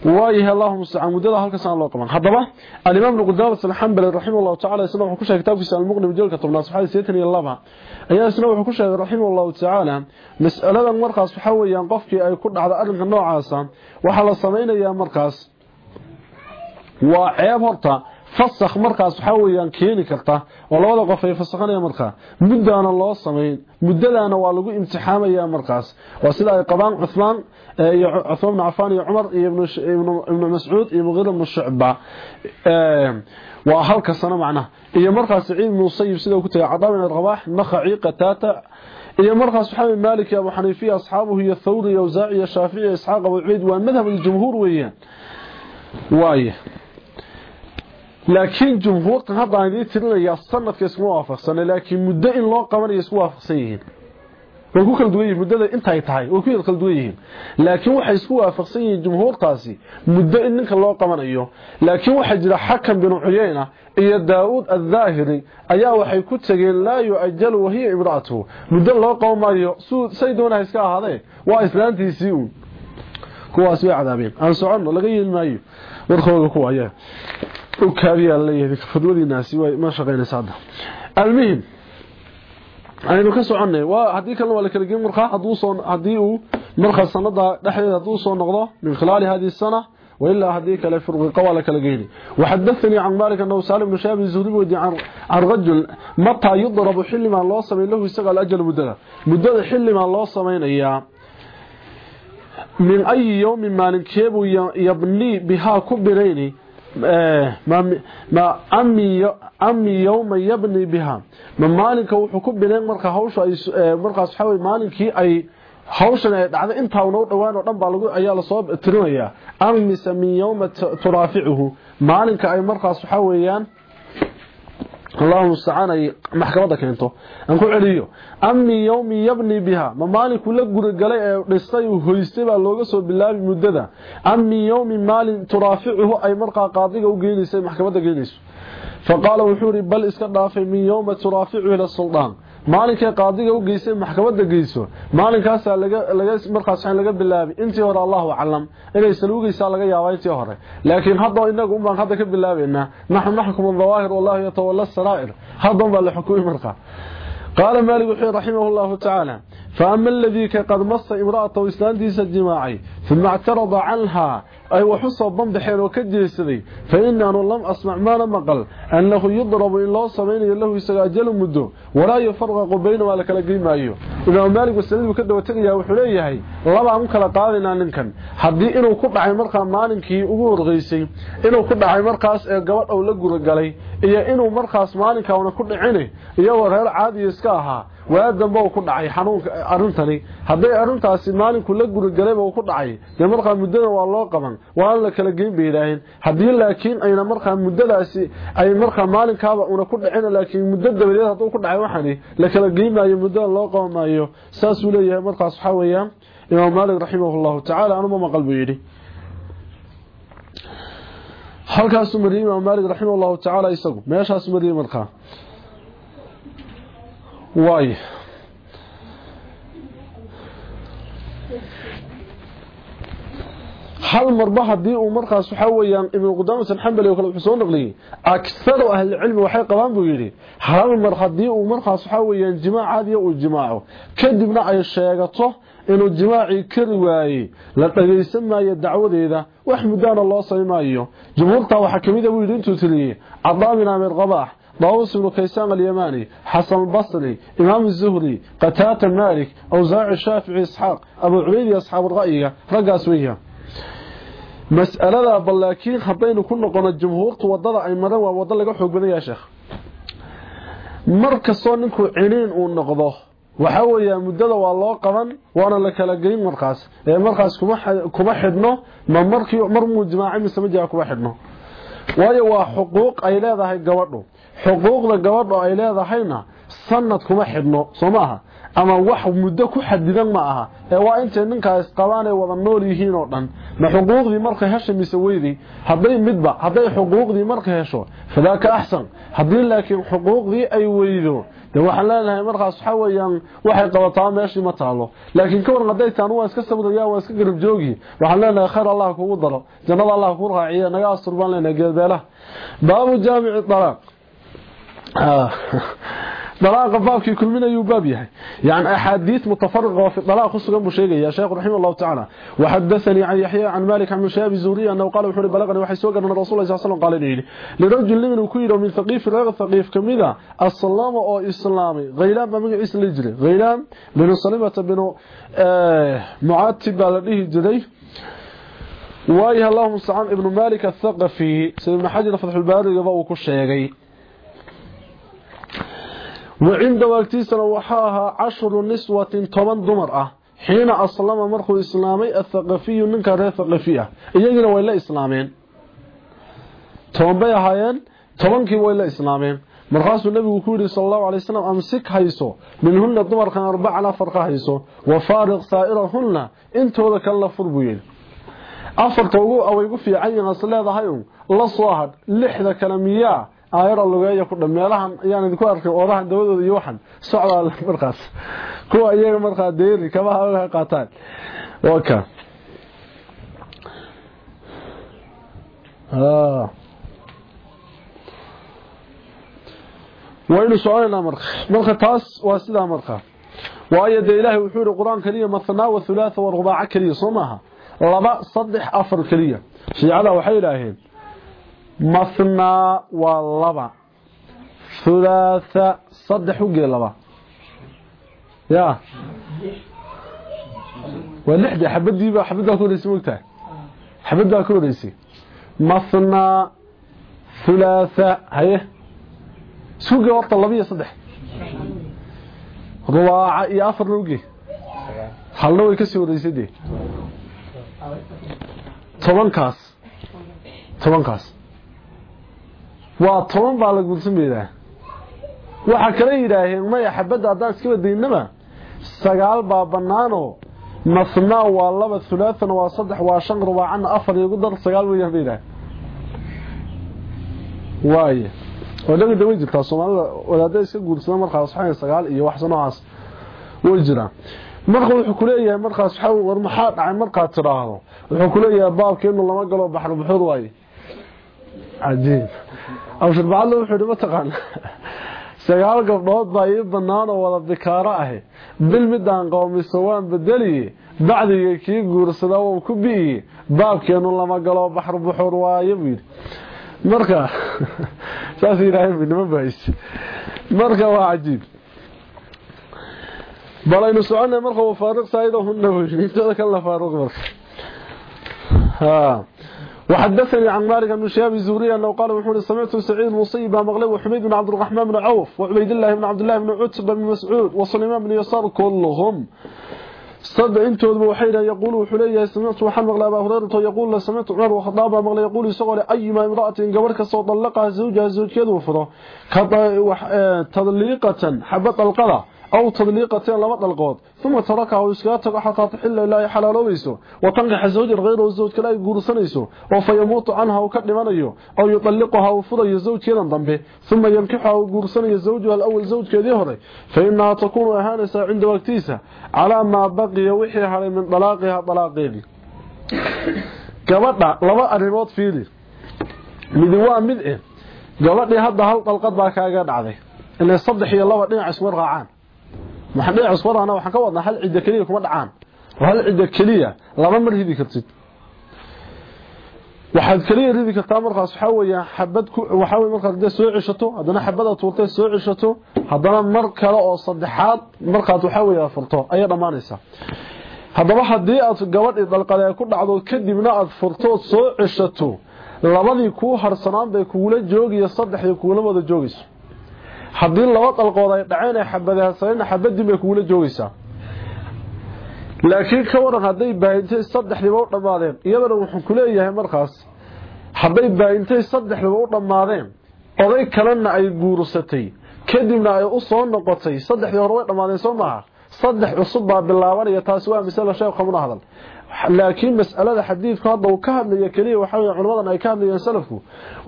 وايه اللهم صل على مودده هلكاس لو قبان حدبا ان امام القدال سبحان الله الرحيم والله تعالى اسمه هو كتاب في سال المقدم جلك طبنا صحيح سيتني لبا ايا اسمه هو كشه الرحيم تعالى. مسألة مرخص حويان قفكي أي كدحد ارنك نوعاسا وحل سمينيا مرخص وعيب هرتها fasakh markaas waxa weeyaan keeni karta oo labada qof ay fasakhanayaan markaa. Muddana loo sameyn muddadaana waa lagu imtixaamaya markaas. Waa sida ay qabaan Uthman iyo Uthman ibn Affan iyo Umar iyo ibn Mas'ud iyo Mughira ibn Shu'ba waa halka sano macnaha. Iyo markaas Saciid ibn Musayyib sida ku tagay Cadaan ibn Rabaah Nakhai Qatata iyo markaas waxa Maalik Abu Hanifa asxaabuhu iyo Thawri iyo Awzaa'i iyo Shaafi'i iyo Isxaaq Abu Ubayd waa madhab al-jumhuur weeyaan. Waaye laakiin jumhuurtan hadda aan idin tirinayaa sanadka isku waafaqsan laakiin muddo in loo qabanayo isku waafaqsan yihiin. Way ku kala duwan yihiin muddada intay tahay way ku kala duwan yihiin. Laakiin waxay isku waafaqsan yihiin jumhuurtaasi muddo in ninka loo qabanayo. Laakiin waxa jira xakam bin Uyayna iyo Daawud al-Zahiri ayaa waxay ku tageen laa yu'ajjalu wa hiya imra'atu muddo loo qabanayo say doonaa iska ahaadee? Waa islaantiisii uu kuwaas way cadaabeen. Aan socono laga yeelmaayo warkooda kuwa ayaa u kaabiyaa leeyahay fadwadiinaasi way ma shaqeynaysaa hadda almuhim aynu ka soconay waa hadii kale waa la kala geyn markaa haduu soo hadii uu markaa sanada dhexdeeda haduu soo noqdo min khilaali hadii sana وإلا هذيك لا فرق قوال كلا جيني وحدثني عن مالك أنه سالم بن شهاب الزهري ودي عن عن رجل متى يضرب حل ما الله سمين له يستغل أجل مدة مدة حل ما الله سمين إياه من أي يوم مالك يبو يبني بها كبريني ma ami yowma yabni biha. Ma maalinka wuxuu ku bileen marka hawsha ay markaas waxa way ay hawshan ay dhacday intaa una dhawaan oo dhan baa lagu ayaa la soo tirinayaa. Ami mise min yowma turaaficuhu. Maalinka ay markaas waxa weeyaan اللهم استعان maxkamada keento aan ku celiyo ammi yawmi yabni biha ma maalinku la guri galay ee dhistay uu hoystay baa looga soo bilaabi muddada ammi yawmi maalin turaaficuhu ay markaa qaadiga u geenaysay maxkamada geenayso faqala wuxuu ri bal iska dhaafay min yawma turaaficuhu ila sultan maalinkay qaadiga u geysay maxkamada geyso maalinkaas laga laga markaas waxaan laga bilaabay intii hore Allahu a'lam inay saluugaysa laga yaabay intii hore laakiin hadda inagu umbaan hadda ka bilaabayna nahnu nahkumu dhawaahir wallahu yatawalla as-sarair hadda baa la xukumay marka قال مالك رحمه الله تعالى فأما الذي قد مص امرأته إسلانديس الجماعي ثم اعترض عنها ay waxu soo banbaxeen oo ka jeesaday fa inaanu lam asmac maana maqal annahu yudrabu in loo samaynayo lahu isaga ajalu muddo walaa yufaraqu baynamaa la kala gey maayo imaamu maalik wasanaduu ka daba tegaya wuxuu leeyahay labaanu kala qaadaynaa ninkan. Haddii inuu ku dhacay markaa maalinkii ugu horreysay inuu ku dhacay markaas ee gabadh ou la guragalay iyo inuu markaas maalinka una ku dhicin iyagoo reer caadiya iska ahaa waa dambe uu ku dhacay xanuunka arintani haday arintaasi maalinku la gurigaleeba uu ku dhacay dee markaa muddada waa loo qaban waana la kala geyn bay haddii laakiin ayna markaa muddadaasi ay markaa maalinkaaba una ku dhicin laakiin muddo dabadeed haduu ku dhacay waxani la kala geyn maayo muddada loo qaban maayo. Saasuu leeyahay markaas waxaa imaam maalik raximah llahu tacaala anuma maqal buu yidhi halkaasuu mariyey imaam maalig raximah llahu tacaala isagu. Meeshaasuu mariyey markaa. Waay hal marba hadii uu markaas waxa weeyaan ibn qudamah al-hanbali oo kale wuxuu soo noqliyay akthar ahli cilmi waxay qabaan buu yiri hal mar hadii uu markaas waxa weeyaan jimaacaadi uu jimaaco kadibna ay sheegato inuu jimaaci kari waayay la dhageysan maayo dacwadeeda wax mudana loo sameeyo jumhuurta waxa kamid ah uu yiri intuu tiliyay cadaamina amir qabaah طاووس بن كيسان اليماني حسن البصري إمام الزهري قتاتة مالك أوزاع الشافعي إسحاق أبو عبيد أصحاب الرأي رقاس mas'alada bal laakiin haddaynu ku noqono jumhuurtu waddada ay maran waa wada laga xoog sheekh mar kastoo ninkuu ciniin uu noqdo waxaa weeyaa muddada waa loo qaban waana la kala geyn markaas. Ee markaas kuma xidhno ma markii mar muu jimaacay mise ma jiraa kuma xidhno. Waayo waa xuquuq ay leedahay gabadhu. Xuquuqda gabadhu ay leedahayna sanad kuma xidhno soomaaha ama wax muddo ku xadidan ma aha. Ee waa intay ninkaas qabaan ay wada nool yihiin oo dhan. Ma xuquuqdii markay hesho mise weydii hadday midba hadday xuquuqdii markay hesho fadaaka axsan haddii laakiin xuquuqdii ay weydo de waxaan leenahay markaas waxa weeyaan waxay qabataa meeshii ma taalo laakiin ka waran hadday taan waa iska sabdaya waa iska garab joogi. Waxaan leenahay khayr allah kugu daro. Jannada allah kugu raaciyo naga asturbaan leenahay geebeelaha baabu jaamici طلاق بابك كلمنا يباب يحي يعني أحاديث متفرقة في الطلاق خصوصا بشيغه يا شيخ رحمه الله تعالى. وحدثني عن يحيى عن مالك عن مشاب الزوري أنه قال وحوري بلغني وحي سوغن أن الرسول صلى الله عليه وسلم قال لي لرجل لمن وكيرو من ثقيف رغ ثقيف كميدا السلام أو اسلامي غيلان بمغ اسل جري غيلان بن سلمة بن آه معاتب لديه جدي وايه اللهم استعان ابن مالك الثقفي. سيدنا حجر فتح الباري يبا وكو شيغي wacindahu agtiisana waxaa ahaa cashru niswatin toban dumar ah. Xiina aslama markuu islaamay athaqafiyu ninkaa reer thaqafi ah iyagiina way la islaameen. Toban bay ahaayeen tobankii way la islaameen. Markaasuu nabigu ku yidhi sal allahu alay slam amsik hayso minhunna dumarkan arbacana farqa hayso wa faariq saa'irahunna intooda kale la fur buu yidhi. Afarta ugu awaygu fiican yahaas leedahay un la soo hadh lixda kale miyaa aayara lugeeya ku dhameelahan ayaan idinku arkay oodahan dawadooda iyo waxan. Socdaa markaas. Kuwa iyaga markaa deeri kama ha qaataan. Waka. Waynu soconaynaa marka. Marka taas waa sidaa marka. Waayo dee ilaahay wuxuu yihi qur'aan keliya mathnaa wa thulaatha wa rubaaca keliya soo maaha? Laba saddex afar keliya. Shiicada waxay idhaaheen mathnaa waa laba. Thulaatha saddex ugee laba. Ya. Waa lixdii xabadiiba xabaddaa ka horeysay mogtahay xabaddaa ka horeysay mathnaa thulaatha haye. Isugee horta laba iyo saddex. Rubaaca iyo afarna ugee halna way ka sii horeysay dee. Tobankaas. Tobankaas waa toban baa la guursan beedaa waxaa kale yidhaaheen maya xabadda haddaan iska badaynaba sagaal baa banaanoo mathnaa waa laba hulaathana waa saddex waa shan rubaacana afar igu dar sagaal weyaan ba yidhaaheen waaye. Oo dhaga da way jirtaa. Soomaalida wadaada iska guursada markaas waxaa sagaal iyo wax noocaas way jiraan. Marka wuxuu kuleeyahay markaas waxa war maxaa dhacay markaad tiraahdo wuxuu kuleeyahay baabkeenu lama galo baxr buxur waaye. Cajiib awshir bacadla wuxuu yidhi mataqaan sagaal gabdhood baa ii bannaan oo wada bikaaro ahi. Bil midaan qoomiso waan bedeliye bacdiga kii guursada wou ku bi'iye baabkeenu lama galo baxr buxur waaye buu yidhi. Marka saas yidhaaheen nima bahayse marka waa cajiib. Bal aynu soconay marka uu faaruq saayidahunna intooda kan la faaruq marka وحدثني عن مالك بن شهاب الزهري أنه قال وحول سمعت سعيد المصيب مغلب وحميد بن عبد الرحمن بن عوف وعبيد الله بن عبد الله بن عتبة بن مسعود وسليمان بن يسار كلهم صد انتود وحيدا يقول وحليه سمعت وحن مغلى ابا هريرة يقول سمعت عمر وخطاب مغلى يقول سقول ايما امرأة غبر كسو طلقها زوجها زوجkeedu furo تضليقة حبط القضاء. أو تضليقتين لما دلقود ثم تركها ويسكاتك حتى تحل إلا حلالوبيسو وتنقح زوج الزوج كلا يقورسنيسو وفيموت عنها وكدمانيو أو يطلقها وفضي زوج كذا ضمبه. ثم ينكحها ويقورسني زوجها الأول زوج كذهري فإنها تكون أهانسة عند وقتيسة. على ما بقي وحيها من طلاقها طلاقين. gabadha laba arrimood fiili mid waa mid eh gabadhii hadda hal dalqad baa kaaga dhacday ilaa saddex iyo laba dhinac raacaan maxaa dhinac waxaan ka wadnaa hal cid kaliya kuma dhacaan. Hal cid kaliya laba mar hidi kartid. Waxaad kaliya ridi kartaa markaas waxa weeyaan xabad ku waxa weey markaad dad soo cishato hadana xabada tuurtay soo cishato hadana mar kale oo saddexaad markaad waxa weeyaa furto ayaa dhamaanaysa haddaba haddii aad gabadhii dalqadee ku dhacdo kadibna aad furtood soo cishato labadii kuu harsanaan bay kugula joogiyo saddexdii kugula wada joogayso haddii laba dalqood ay dhaceen ay xabadahasarina xabadii bay kugula joogaysaa laakiin ka waran hadday baahintay saddexdiiba u dhammaadeen iyadana wuxuu ku leeyahay markaas hadday baahintay saddexdiiba u dhammaadeen oday kalena ay guursatay kadibna ay u soo noqotay saddexdii hore way dhammaadeen soo maaha saddex cusub baa bilaabanaya taasi waa masala sheekh kamuna hadal laakiin mas'alada xadiidku hadda uu ka hadlayo kaliya waxa weeye culimadan ay ka hadlayeen salafku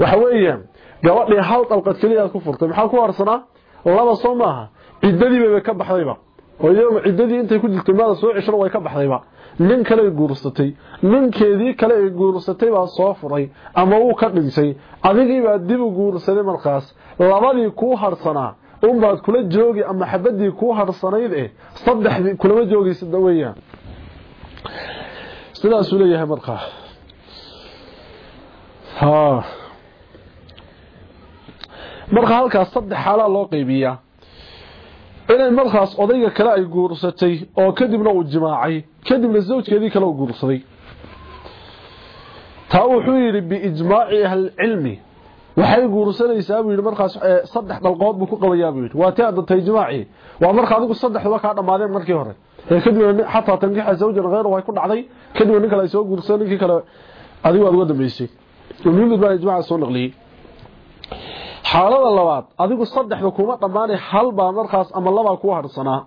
waxa weeyaan gabadhii hal dalqad kaliya aad ku furtay maxaa ku harsanaa laba soo maaha. Ciddadii bay ka baxdayba. Oo iyagu ciddadii intay ku jirtay maada soo cishro way ka baxdayba. Nin kale ay guursatay. Ninkeedii kale ay guursatay baa soo furay ama uu ka dhintay adigii baa dib u guursaday markaas. Labadii kuu harsanaa. Unbaad kula joogi ama xabadii kuu harsanayd eh saddexdii kulama joogaysa weeyaan. Sidaasuu leeyahay markaa marka halkaas saddex xaalaa loo qaybiyaa. Inay markaas odayga kale ay guursatay oo kadibna uu jimaacay kadibna zawjkeedii kale uu guursaday. Taa wuxuu yidhi biijmaaci ahlilcilmi waxay guursanaysaa buu yidhi markaas saddex dalqood buu ku qabayaa buu waa tii adantay ijmaaci waa marka adigu saddexduba kaa dhammaadeen markii hore. Ee kadibna xataa tankixa zawjan hayr way ku dhacday. Kadibna nin kale ay soo guursadeen ninkii kale adigu aad uga dambeysay. Ibnu baa ijmaaca soo naqliyey xaalada labaad adigu saddexda kuma dhammaanay hal baa markaas ama labaa kuu harsanaa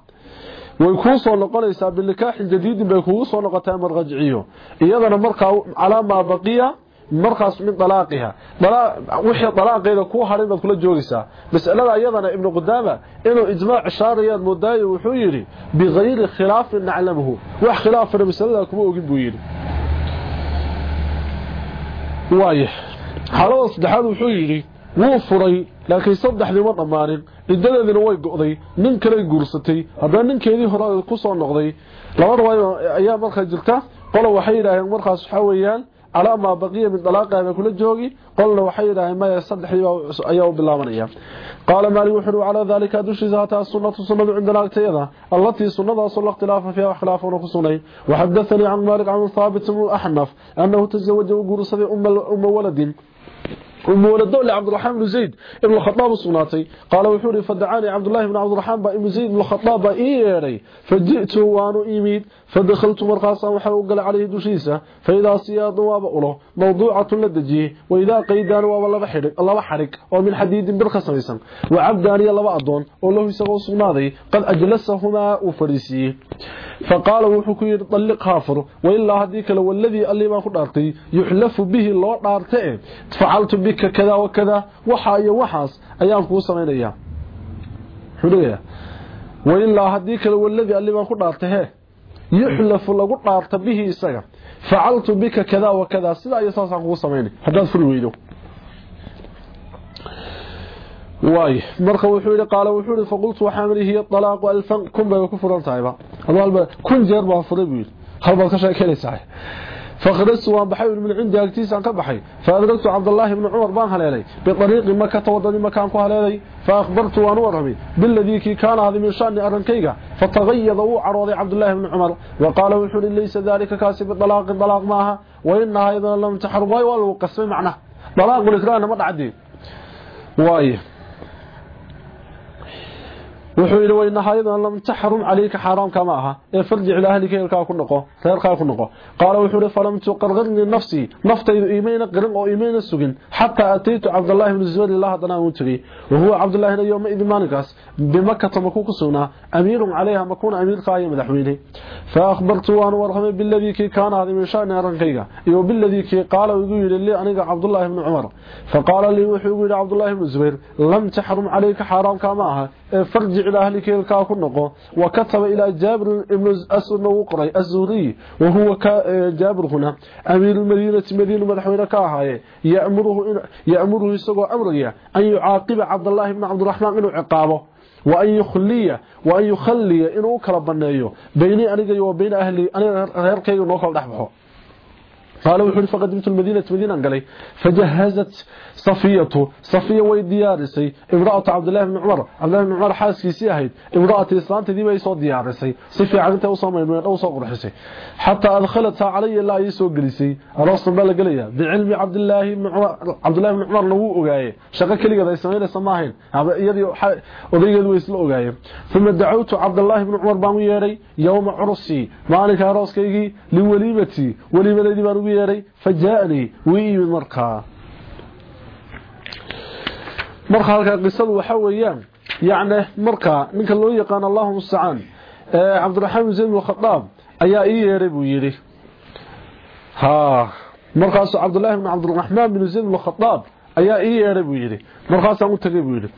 way kuu soo noqonaysaa binikaaxin jadiidin bay kugu soo noqotaa marqajciyo iyadana markaa calaa maa baqiya markaas min dalaaqiha wixii dalaaqeeda kuu haray baad kula joogaysaa masalada iyadana ibnu qudaama inuu ijmaac ishaarayaad moodaayo wuxuu yidhi bikayri khilaafin naclamuhu wax khilaafana masalada kuma ogin buu yidhi xaalada saddexaad wuxuu yidhi wuu furay laakiin saddexdii ma dhammaanin ciddadeedina way go'day nin kaley guursatay haddana ninkeedii hore ku soo noqday laba riwaayo ayaa markaa jirta qola waxay yidhaaheen markaas waxaa weeyaan calaa maa baqiya min dalaaqiha bay kula joogi qolna waxay yidhaaheen maya saddexdii ayaa u bilaabanaya qaala maalik wuxuu uhi calaa daalika dushiisa hataa sunnatu sunnadu cindana agtayada allatii sunnadaasoo la ikhtilaafa fiiha wax khilaafuna ku sugnay waxadathanii can maalik can thaabit bnu axnaf annahu tazawaja u guursaday umma waladin ومولده لعبد الرحمن بن زيد ابن الخطاب الصناتي قال وحوري فدعاني عبد الله بن عبد الرحمن بن زيد بن الخطاب إيري. فجئت وانو إيميد فدخلت مرقاصا وحاول عليه دشيسة فإذا سياد وابأله موضوعة لدجيه. وإذا قيدان وابا الله حرق ومن حديد برخصيسا وعبدان يلا أدون والله يسغو صنادي قد أجلسهما وفريسيه فقال وحكي طلق هافر وإلا هديك لو الذي اللي ما قدرتي يحلف به الله دارته فعلت بك minka kada wa kada waxa iyo waxaas ayaan kuu samaynayaa xuliga walilaa hadii kale waladii alibaan ku dhaartay he yuxlafu lagu dhaarta bihi isaga faaltu bika kada wa kada sida ayo saasaan kugu sameeyay hadaan furi weydo way marka wuxuu ila qaalo wuxuu ila faqultu waxa marihiya talaaq alfan kun bay ku furantaayba hadalba kun jeer baa furay wiil halba ka sheekeynaysaa فخرجت وأن بحي من عندي اكتيس ان كبحي فادركت عبد الله بن عمر بان هليلي بطريق مكة ودني مكان كو هليلي فأخبرت وأن ورمي. بالذي كان هذا من شأن ارنكيغا فتغيظ وعرض عبد الله بن عمر. وقال وحول ليس ذلك كاسب الطلاق الطلاق معها وإنها أيضا لم تحرم ولو قسم معناه طلاق الاكراه ما دعدي وايه wuxuu yidhi weynahaayaduna lam taxrum calayka xaaraamka ma aha. Ee farjic ilaa ahlika eelkaa ku noqo reerkaa ku noqo. Qaala wuxuu yidhi falam tuqarqirnii nafsii naftaydu iimayna qirin oo iimayna sugin. Xataa ataytu cabdullaahi bni zubayr ilaa haddana uu tegey wahuwa cabdullaahina yowmaidin maalinkaas. Bimakata makuu ku sugnaa. Amiirun calayha makuna amiirkaa iyo madaxweyne fa akhbartu waan warramay biladii kii kaana ahday min shani arrankayga iyo biladii ki qaala igu yidhi lii aniga cabdullaahi bni cumar faqaala lii wuxuu igu yidhi cabdullaahi bni zubayr lam taxrum calayka xaaraamkaa ma aha. فرجع إلى أهلك الكا كنقو وكتب إلى جابر بن أسد وقري الزوري وهو جابر هنا. أمير المدينة مدينة مدحوينة كاهاي يأمره, يأمره يسقو أمريا أن يعاقب عبد الله بن عبد الرحمن إنه عقابه وأن يخلي وأن يخلي إنه كربنايو بيني أنا وبين أهلي أنا غير نوكل دحبحه قال وحول فقدمت المدينة مدينة قالي فجهزت صفيته صفية ويديارسي امرأة عبد الله بن عمر عبد الله بن عمر حاسكي سيهيد امرأة الإسلام تدي بيسو ديارسي صفية عدنت أوصى من أوصى قرحسي حتى أدخلتها علي الله يسو قليسي الرسول بلا قليا بعلم عبد الله بن عمر عبد الله بن عمر لو أغاية شغل كلي قد يسمين سماهين يدي وضيق الويس لو ثم دعوت عبد الله بن عمر باميري يوم عرسي. مالك عرسكي لوليمتي الذي بانو yeeray fajaa'ani wii markaa. Marka halka qisadu waxa weeyaan yaani marka ninka loo yaqaan Allahu musta'an ee Abdurrahman Zayd al-Khattab ayaa ii yeeray buu yiri ha markaas Abdullah ibn Abdurrahman bin Zayd al-Khattab ayaa ii yeeray buu yiri markaas aan u tagay buu yiri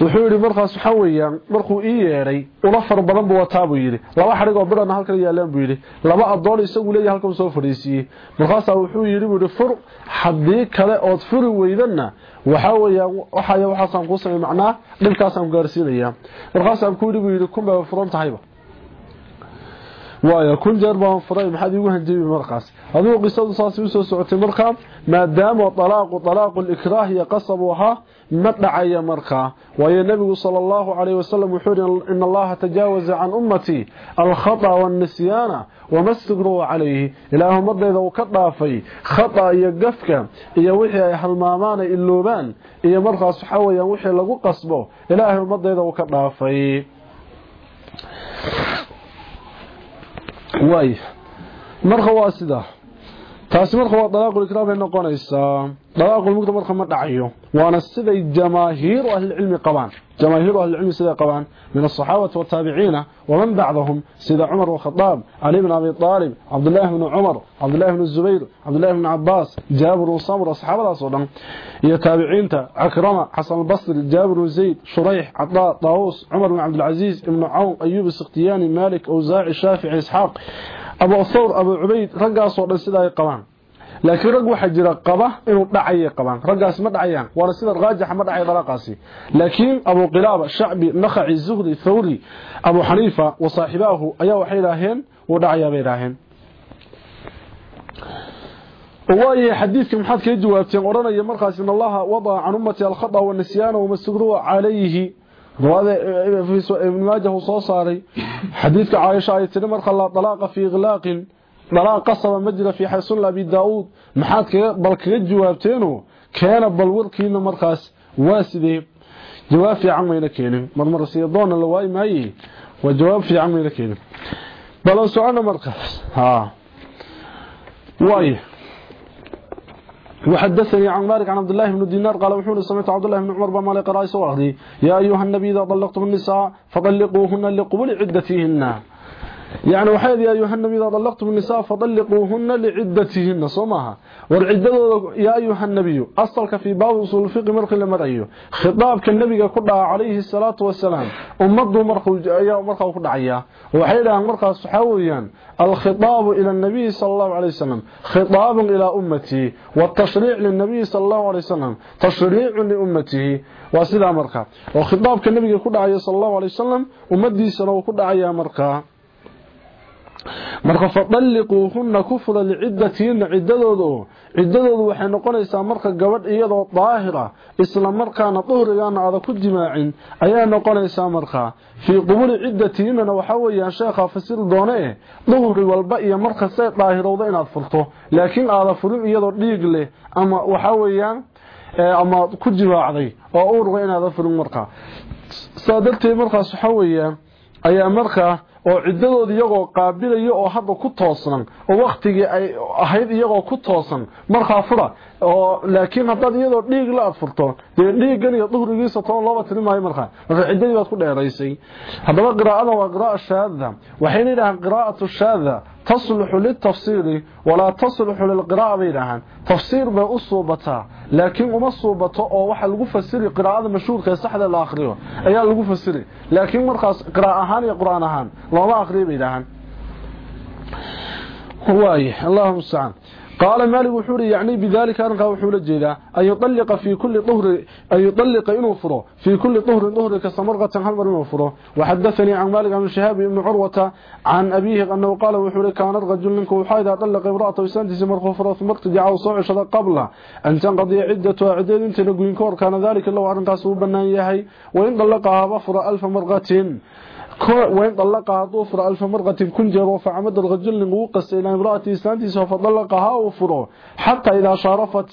wuxuu yidhi markaas waxa weeyaan markuu ii yeedhay ula far badan buu wataa buu yidhi. Laba xadhig oo birana halkan yaalaan buu yidhi. Laba adoon isagu leeyahay halkan soo fadhiisiiyey. Markaasaa wuxuu yidhi buu fur haddii kale ood furi weydanna waxa weeyaan waxaya waxaasaan kuu samay macnaa dhibkaasaan gaarsiinayaa. Markaasaan ku yidhi buu yidhi kun baa furan tahayba waayo kun jeer baan furay maxaad iigu hanjabi markaas adigu qisadu saas u soo socotay markaa maadaama talaaqu talaaqu likraah iyo qasab ahaa ma dhacaya markaa waayo nabigu sala allahu calayhi wasalam wuxuu yihi in allaha tajaawaza can ummatii alkhata waannisyaana wama stigruu calayhi ilaah ummadayda uu ka dhaafay khata iyo gafka iyo wixii ay halmaamaan ay iloobaan iyo markaas waxaa weyaan wixii lagu qasbo ilaahay ummadayda uu ka dhaafay waay marka waa sida taasi marka waa dalaaqulkraam ay noqonaysaa dalaaqulmugda marka ma dhacayo waana siday jamaahiiru ahlicilmi qabaan jamaahiiru ahlicilmi siday qabaan min asaxaabati wataabiciina waman bacdahum sida cumar wakhadaab cali bn abi aalib cabdulaahi bni cumar cabdulaahi bni zubayr cabdulaahi bni cabaas jaabir usamur saxaabadaasoo dhan iyo taabiciinta cakrama xasanbasri jaabir zayd shurayx cadaa daawus cumar bn cabdilcaziiz ibnu cawn ayub siktiyaani malik awsaaci shaafici isxaaq Abu Thawr Abu Ubayd ragaas oo dhan sida ay qabaan. Laakiin rag waxa jira qaba inuu dhacay qabaan. Ragaas ma dhacayaan. Waana sida raajax ma dhacay dalaqaasi laakiin Abu Qilaba Shacbi Nakhai Zuhri Thawri Abu Hanifa wa saaxibahu ayaa waxay raaheen uu dhacaya bay raaheen waaye xadiidka maxaad ka jawaabteen oranaya markaas in Allah wada an ummati al-khata wa nisyan wa masgru ابن ماجه وصو صاري حديث عائشة اي تري مرخا طلاق في إغلاق. طلاق قصب مجرى في حسن أبي داوود محاد بل كغ جوابتينو كان بل وركينا مرخاس واسدي. جواب في عمينا كين مرمر سيدون لواي ماي. وجواب في عمينا كين بل سؤال مرخاس ها. واي. وحدثني عن مالك عن عبد الله بن دينار قال وحول سمعت عبد الله بن عمر بما لقى رئيس واخذي يا أيها النبي إذا طلقتم النساء فطلقوهن لقبول عدتهن. يعني وحيد يا أيها النبي إذا طلقتم النساء فطلقوهن لعدتهن صومها والعدة يا أيها النبي أصلك في باب أصول الفقه مرق لمريو خطاب كالنبي النبي عليه الصلاة والسلام. امه مرق يا مرق وخدعيا وحيد ان مرق سحويان الخطاب إلى النبي صلى الله عليه وسلم. خطاب إلى أمتي. والتشريع للنبي صلى الله عليه وسلم. تشريع لأمته. وسيده مرق وخطاب كالنبي النبي كدعى صلى الله عليه وسلم. امتي سنه وخدعيا مرق fadalliquuhunna ku fura liciddatihinna ciddadooda ciddadoodu waxay noqonaysaa marka gabadh iyadoo daahira isla markaana duhrigaana aada ku jimaacin ayaa noqonaysaa markaa fii qubuli ciddatihinnana waxaa weeyaan sheekhaa fasir doone eh duhri walba iyo markastay daahirowda inaad furto. Laakiin aada furin iyadoo dhiig leh ama waxaa weeyaan ama ku jimaacday oo uurga inaada furin markaa saa darteed markaas waxaa weeyaan ayaa markaa oo ciddadooda iyagoo qaabilaya oo hadda ku toosnan oo waktigii ay ahayd iyagoo ku toosan markaa fura oo laakiin haddaad iyadoo dhiig la aad furto dee dhiiggan iyo duhrigiisa toban looba tiri maayo markaa marka ciddadii baad ku dheeraysay haddaba qiraa'ada waa qira'a shaada waxayna yidhahaan qiraa'atu shaada tasluxu liltafsiiri walaa tasluxu lilqira'a bay yidhaahaan tafsiir bay u suubataa laakiin uma suubato oo waxa lagu fasiri qiraa'ada mashhuurka ee saxda la akhriyo ayaa lagu fasiri laakiin markaas qira'a ahaan iyo qur'aan ahaan looma akhriyo bay yidhaahaan واي اللهم المستعان قال مالك وحوري يعني بذلك أنك وحول جيدا. أن يطلق في كل طهر أن يطلق إنه فره في كل طهر طهر كسمرغة هل إنه فره وحدثني عن مالك عن شهاب بن عروة عن أبيه أنه قال وحوري كان رجل منك وحايدا طلق امرأة وسانتي مرخو فره ثم ارتجع وصعش قبل أن تنقضي عدة عدد انت نقوين كور. كان ذلك الله عنك سوبنا إياهي وإن طلقها بفر ألف مرغة. وين طلقها طوفر ألف مرقة كن جروا فعمد الرجل نقوقس إلى امرأة إسلامتي سوف طلقها وفره حتى إذا شارفت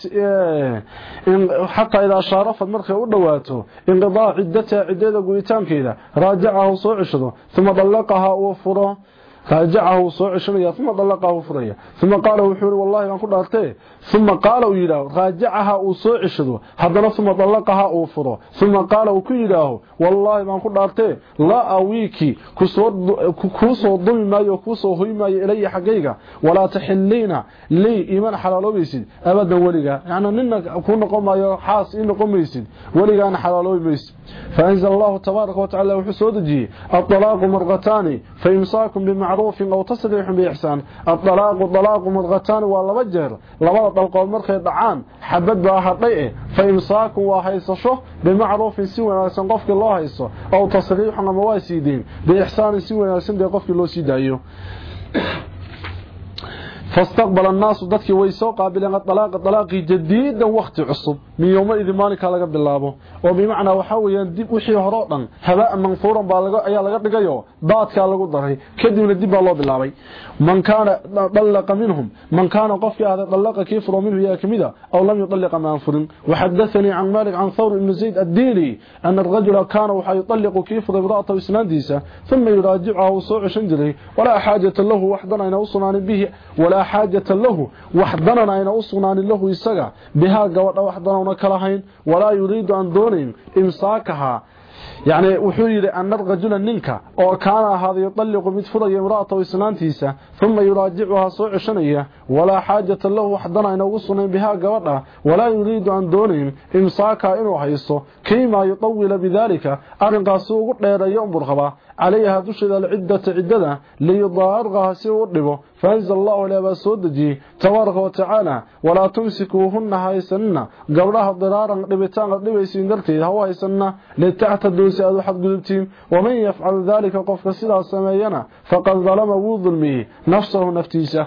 حتى إذا شارفت مرقة ودواته انقضاء عدتها عدة قويتان كذا راجعه صعشده ثم طلقها وفره raajacahu soo ceshanaya uma dalaqahu furaya uma qaala wuxuu yiri wallahi aan ku dhaartay uma qaala uu yiraahdo raajacaha uu soo ceshado haddana uma dalaqaha uu furo uma qaala uu ku yiraahdo wallahi aan ku dhaartay la awiki kusoo kusoo dumi maayo kusoo hoy maayo ilay xagayga wala tahillina li iman xalaaloobaysid abadan waliga yaana ninna ku noqon maayo xaas in noqon maysid waligaana xalaaloobaysid فأنزل الله تبارك وتعالى وحسودجي الطلاق مرغتان فإمساكم بمعروف أو تصريح بإحسان الطلاق الطلاق مرغتان والله بجر لبدا طلقوا مرخي دعان حبد باها طيئة فإمساكم وهيسشو بمعروف سوى ناسان قفك الله هيسو أو تصريح مواسيدين بإحسان سوى ناسان دي قفك الله سيدايو فاستقبل الناس dadkii way soo qaabileen طلاق طلاقي جديدا وقت عصب من يومئذ مالك laga bilaabo oo bimaana waxa weeyaan dib wixii hore dhan haba manfuuran baa laga ayaa laga dhigayo daadka lagu daray kadibna dib baa loo bilaabay man kana dalaqa minhum man kana qofki aad dalaqa kifro minhu ya kamida aw lam yutallaq ma anfurin وحدثني عن مالك عن ثور بن زيد الديلي أن الرجل كان وحا يطلق كيفر امرأته وسناديسة ثم يراجعه صوع شنجري ولا حاجة له وحدنا أين أصنان به ولا حاجة له وحدنا أين أصنان له يسقع بها قوة وحدنا ونكلهين ولا يريد أن دونين إمساكها يعني wuxuu yiri anar rajula ninka oo kaana hada yطلق mid furaya imraata islaantiisa thumma yuraaji'uha soo ceshanaya wala haajata lahu wahdana ina ugu sunayn biha gabadha wala yuriidu an doonin imsaaka inuu haysto kayma yutawila bidalika arinkaas ugu dheerayo umburqaba عليها دشد العدة عدة ليضارها سوى الربو فأنزل الله لها سودجي تبارك وتعالى. ولا تمسكوهن هايسن قبلها ضرارا ربتان ربيسين درتي. هوايسن لتعتدوا سيادوا حد قلبتين ومن يفعل ذلك قفك سلا سمينا. فقد ظلم وظلمه نفسه نفتيسة.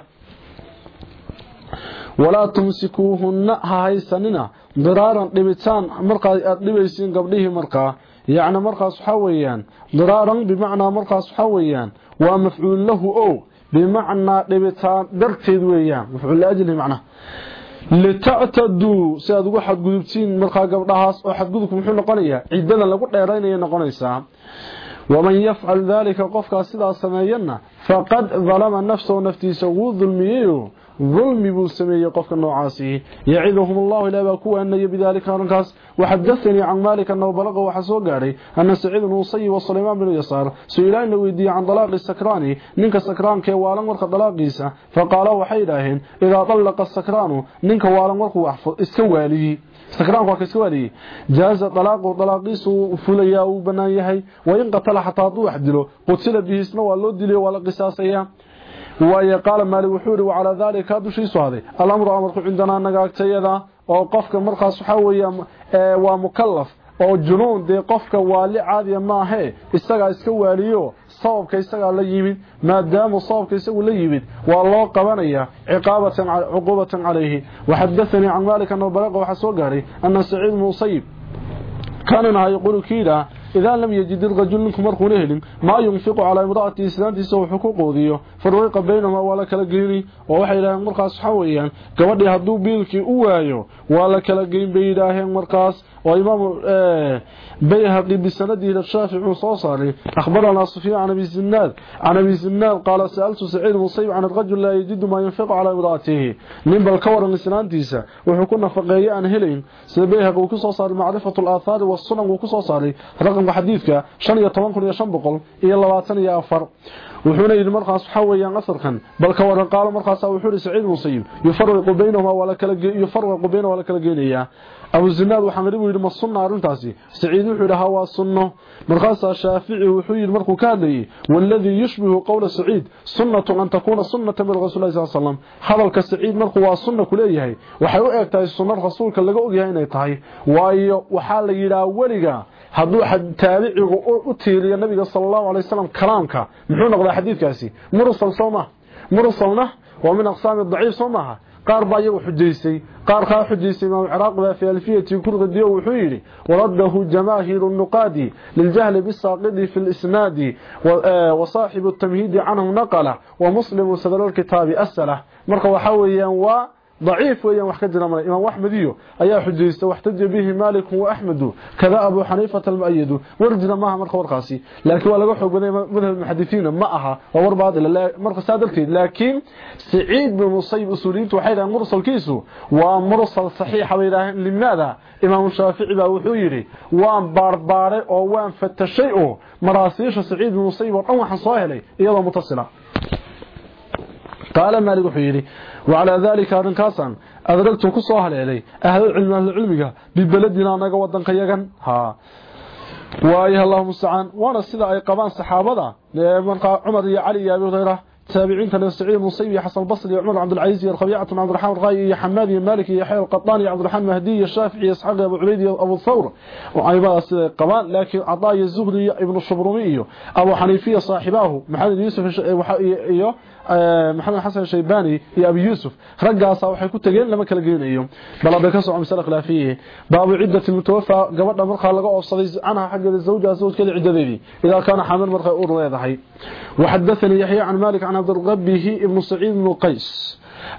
ولا تمسكوهن هايسننا ضرارا ربتان مرقا ربيسين قبله مرقا يعني مرقاس حويان ضرارا بمعنى مرقاس حويان ومفعول له او بمعنى دبتان درتيد ويان مفعول لاجله معنى لتعتدوا سياد ugu xadgudubtiin marka gabdhahaas oo xadgudubku muxuu noqonayaa ciidada lagu dheeraynaya noqonaysaa ومن يفعل ذلك قفك سدا سمينا فقد ظلم نفسه نفتيسه وظلميه ظلمي بو سميه قفك النوعاسي يعظهم الله إلا باكوا أن بذلك أرنكاس وحدثني عن مالك أنه بلغ وحسو قاري أن سعيد الموصي وصليمان بن يسار سئلان ويدي عن طلاق السكراني ننك السكران كي والان ورق طلاقيسا فقال وحيداهن إذا طلق السكران ننك والان ورق استوالي استكرام waa iska wali jaaza talaaqo talaaqiisu fulaya uu banaan yahay way in qatala hataa duu wax dilo qutila bihisna waa loo dilay waa la qisaasaya waayo qaala maalik wuxuu ihi wacalaa daalika dushiisu haday alamru amarku cindanaa nagaagtayada oo qofka markaas waxaa weeya waa mukalaf oo junuun dee qofka waali caadiya maahee isagaa iska waaliyo sababka isagaa la yimid maadaama sababka isagu la yimid waa loo qabanaya cuqubatan calayhi. Waxadaanii can maalik anabaleqa waxa soo gaaray anna saciid musayib kaananaha yaquulu kiidha idaa lam yajid irajul ninku markuuna helin maa yunfiqu calaa imra'atihi islaantiisa wuxuu ku quudiyo farwiqa baynahumaa waa la kala geyni oo waxay yidhaaheen markaas waxaa weeyaan gabadhii hadduu biilkii u waayo waa la geyn bay yidhaaheen markaas وإمام آه بيهقي بسنده للشافع صوصاري أخبرنا صفية عن أبي الزناد عن أبي الزناد قال سألت سعيد مصيب عن الرجل لا يجد ما ينفق على امرأته نبا الكور الإسلامتيسة وحكونا فقهي عن هلين سبيهقي وكسوصاري معرفة الآثار والصنم وكسوصاري رقم xadiidka 15500 iyo 24 wuxuuna yiri markaas waxa weeyaan asarkan bal ka waran qaal markaas wuxuu yiri saciid musayib yufarriqu baynahuma wala kala yufarriqu baynahuma wala kala geynaya abu zinaad waxaan qariib yiri ma sunna arintaasi saciid wuxuu yiri waa sunno. Markaas shaafici wuxuu yiri markuu ka hadlayay walladhi yushbihu qawla saciid sunnatu an takuna sunnatan min sallallahu alayhi wasallam. Hadalka saciid markuu waa sunna kuleeyahay waxay u eegtahay sunnada rasuulka laga ogyahay inay tahay. Waayo waxa la yiraahdaa waliga hadduu taabicigu u tiiriyo nabiga sallallahu alayhi wasallam kalaamka muxuu noqdaa xadiidkaasi? Mursal sooma mursalna waa min aqsaam dhaif sooma قارب أيه وحجيسي قار خا حجيسي من العراق في ألفية كل غدية حيري ورده جماهير النقادي للجهل بالساقدي في الإسناد آه، وصاحب التمهيد عنه نقله ومسلم سدر الكتاب أسله. مرقب حويا و ضعيف ويا وحك جرى ما إمام أحمد يو أيا حديثة واحتج به مالك وأحمد. كذا أبو حنيفة المؤيد. ورجنا معها مره ورقاسي. لكن ولا خوغد مذهب المحدثين ما وور بعض إلا مره سادلتيد لكن سعيد بن مصيب اسوليت وحيدا مرسل كيسو. ومرسل صحيح ويرا لماذا؟ إمام الشافعي با وحو وان بارباره أو وان فتشيء مراسيش سعيد بن مصيب وان حصاهلي يلا متصلة. qaala maalig wuxuu yidhi wacalaa daalika arrinkaasaan adragtu ku soo haleelay ahlal cilmi ahlucilmiga bibeladina anaga wadankayagan haa waayaha allahu mustacaan waana sida ay qabaan saxaabada markaa cumar iyo cali iyo abi hurayra تابعين كان سعيد المصيب وحسن البصري وعمر عبد العزيز والربيعة بن عبد الرحمن الغاي حمادي المالكي يحيى القطاني عبد الرحمن المهدي الشافعي اسحاق ابو عبيد ابو الثور وعيبا قبان لكن عطايا الزهري ابن الشبرمي ابو حنيفيه صاحباه محمد يوسف وحيه maxamed xasan shaybani iyo abi yusuf raggaas waxay ku tageen lama kala geenayo balada ka soo misal khilaafiye baabu ciddati mutawaffa gabadha marka laga oofsaday anaha xaggeeda zawjaha zawjkeeda ciddadeedii idaa kana xamil marka uu leedahay وحدثني يحيى عن مالك عن عبد الغبه ابن سعيد بن قيس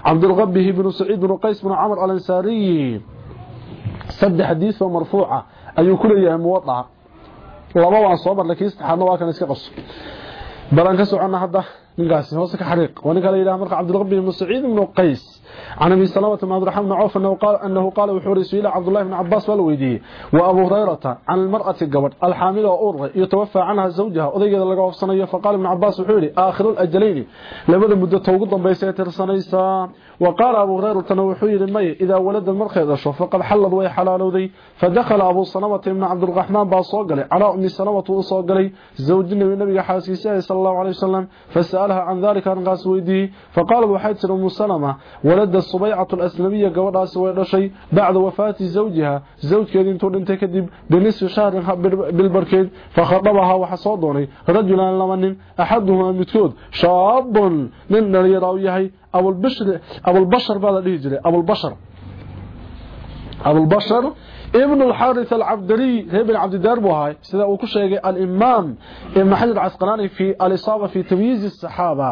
عبد الغبه بن سعيد بن قيس بن عمر الانصاري سد حديث مرفوعه اي كل يوم موضع لبا وان صبر لكن استحاضنا waa kan iska qaso balan ka socona hadda ninkaasi hoos ka xariiq wani kale ilaa marka Abdul Rabbi ibn Sa'id ibn Qays عن ابي سلمة بن عبد الرحمن بن عوف انه قال انه قال وحوري الى عبد الله بن عباس والويدي وابو هريره عن المراه الجبر الحامل اور يتوفى عنها زوجها odaygeeda laga ofsanayo faqal ibn Abbas wuxuu yiri aakhir al-ajalayn labada muddo toogu dambeysay tirsanaysa وقال أبو هريرة التنوحي للمي إذا ولد المرخي ذا فقد حلض وي حلالودي فدخل أبو صنوة من عبد الرحمن باصوغلي على أمي صنمة وصوغلي زوج النبي النبي حاسيسي صلى الله عليه وسلم فسألها عن ذلك عن قاسويدي فقال أبو حيث أم صنمة ولد الصبيعة الأسلمية قوضها سوي رشي بعد وفاة زوجها. زوج كذين تقول أنت كذب بنصف شهر بالبركين فخطبها وحصودوني رجلا لمن أحدهما متكود شاب من نريد أويهي abulbashir abulbashar baa la dhihi jiray abulbashar abulbashar ibn alxarith alcabdari reer bin cabdidaar buu ahay sida uu ku sheegay alimaam ibn xajar casqalaani fi alisaaba fi tamyiizi asaxaaba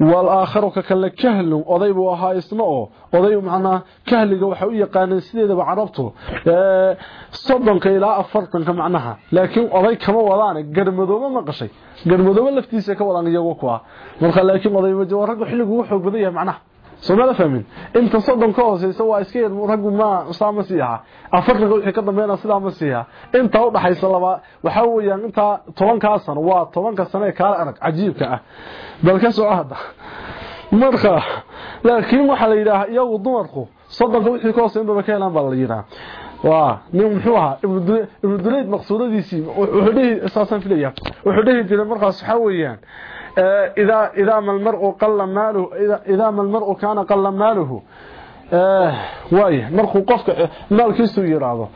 walaakharu ka kale kahlun oday buu ahaa isna oo oday macnaa kahliga waxay u yaqaaneen sideedaba carabtu soddonka ilaa afartanka macnaha. Laakiin oday kama wadaane garmadoobo ma qashay. Garmadoobo laftiisa ka wadaan iyagu kuwa ah. marka laakiin oday ma ragga ugu xoog badan yahay macnaha soomada fahmin? Inta soddon ka hooseysa waa iska yar raggu ma saama siiha afartanka wixii ka dambeeyana sidaa ma siiha inta u dhaxaysa laba waxa weeyaan inta tobanka sano waa tobanka sano ee kala arag cajiibka ah. Bal ka soo ahda. Marka laakiin waxa la yiraahdaa iyagu dumarku soddonka wixii ka hooseyn baba ka baa la yiraahdaa waa nin muxuu ahaa ibnu duleyd maqsuudadiisii wuxuu dhihi asaasan filaya wuxuu dhihi jiray markaas waxa weeyaan آه، إذا إذا ما المرء قل ماله إذا إذا ما المرء كان قل ماله. آه، واي مرخ قفك آه، مال كيسو يراده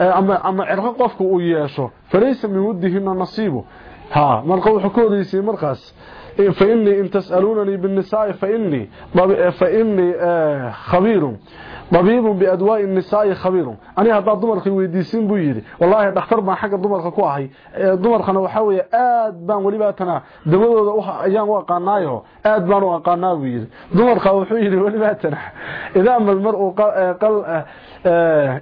أما أما عرق قفك وياشو فليس من وده هنا نصيبه. ها مرخ وحكود يسي مرخص إيه، فإني إن تسألونني بالنساء فإني فإني خبير. dabiibun biadwaai nisaa'i khabiirun. Ani haddaa dumarkii weydiisiin buu yidhi wallaahi dhakhtar baan xagga dumarka ku ahay. Dumarkana waxaa weeye aad baan welibaatana dawadooda ayaan u aqaanaayo. Aad baan u aqaanaa buu yidhi. Dumarka wuxuu yidhi welibaatana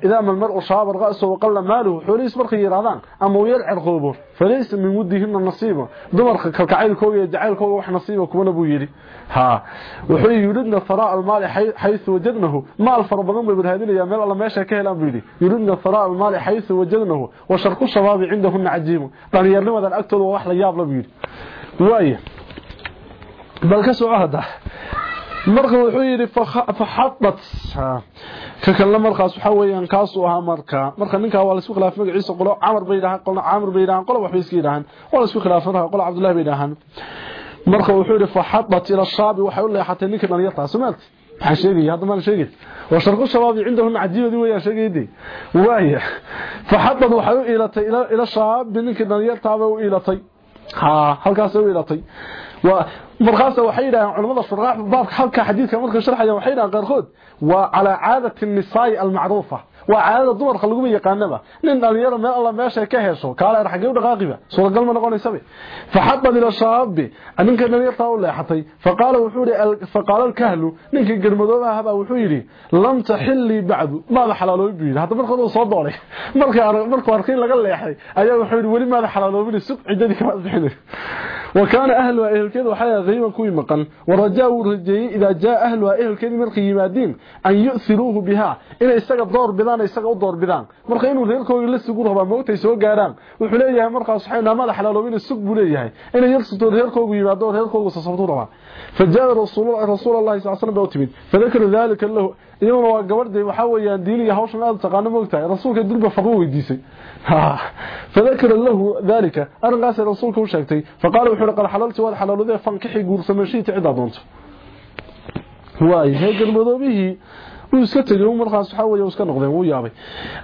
idaama almar'u shaaba ra'sahu qalla maaluhu xoolihiis markay yidhahdaan ama uu yar cerqoobo falaysa min wuddihina nasiiba. Dumarka kalkacaylkooga iyo jacaylkooga wax nasiiba kumana buu yidhi. Ha wuxuu yuridna faraa almaal haythu wajadnahu maal farabadan bay barhaadinaya meel alla meesha ka helaan buu yuridna faraa almaal haythu wajadnahu wa sharqu shabaab indahuna ajiib dhaliyarnimadan agtooda wax la yaab la buu yiri waay bal ka soo ahada marka wuxuu yiri fahadat ka kala markaas waxa weeyaan kaas uu ahaa marka marka ninka waa la isku khilaafay magaciisa qolo Amr bay dhahan qolo Amr bay dhahan qolo waxbay iska yiraahan waa la isku khilaafay qolo Abdullah bay dhahan marka wuxuu yiri fahadat ila shaabi waxa uu leeyahay ninka dhalinyarta Soomaaliya waxaan sheegay hadda ma sheegay waa sharqu shabaab عندهم عجيبه weeyaan sheegaydi waaya fahadat waxa uu ilatay ila ila shaab ninka dhalinyarta uu ilatay ha halkaas uu ilatay waa markaas waxay yiraahdeen culimada shuraax baabka halka xadiidka markay sharxayaan waxay yiraahdeen qaarkood waa ala caadati an-nisaa al-ma'ruufa waa caadada dumarka lagu yaqaanaba nin dhalinyaro meel alla meesha ka hesho kaala arxagay u dhaqaaqiba suuragal ma noqonaysabe faxabad ila shaabi ninka dhalinyarta u leexatay faqaala wuxuu yiri faqaala al-kahlu ninka garmadoobaha haba wuxuu yiri lam tahilli ba'du ma xalaaloobi biir hada markuu uu soo doolay marka markuu arkay laga leexay ayaa wuxuu yiri wali ma xalaaloobin suq cidadii kama bixin وكان أهل أهل كذا وحيا غيما كوي مقن ورجاء رجي إذا جاء أهل أهل كذا مرقي يمادين أن يؤثروه بها إن إستقى الدور بدان inaan isaga u doorbidaan. Marka inuu reerkooga la sugu rabaa moogtay soo gaaraan wuxuu leeyahay markaas waxayna madax xalaaloobin sug buu leeyahay. Inay yarsuto reerkoogu yimaado reerkoogu sasabtu rabaa fajaa rasuulullaahi rasuulullaahi sallallahu alayhi timid. Fadakar dalika lahu iyaguna waa gabadhay waxa weeyaan diiliya hawshan aad taqaano moogtahay rasuulka dilba faqo weydiisay. Ah. Fadakar lahu dalika arqas rasuulku sheegtay. Faqala wuxuu qal xalaalti wad xalaalooday fankixi guursamashiita cid adoonto waay heegan وسكتوا مرخص حاول وسك نقدين و ويابي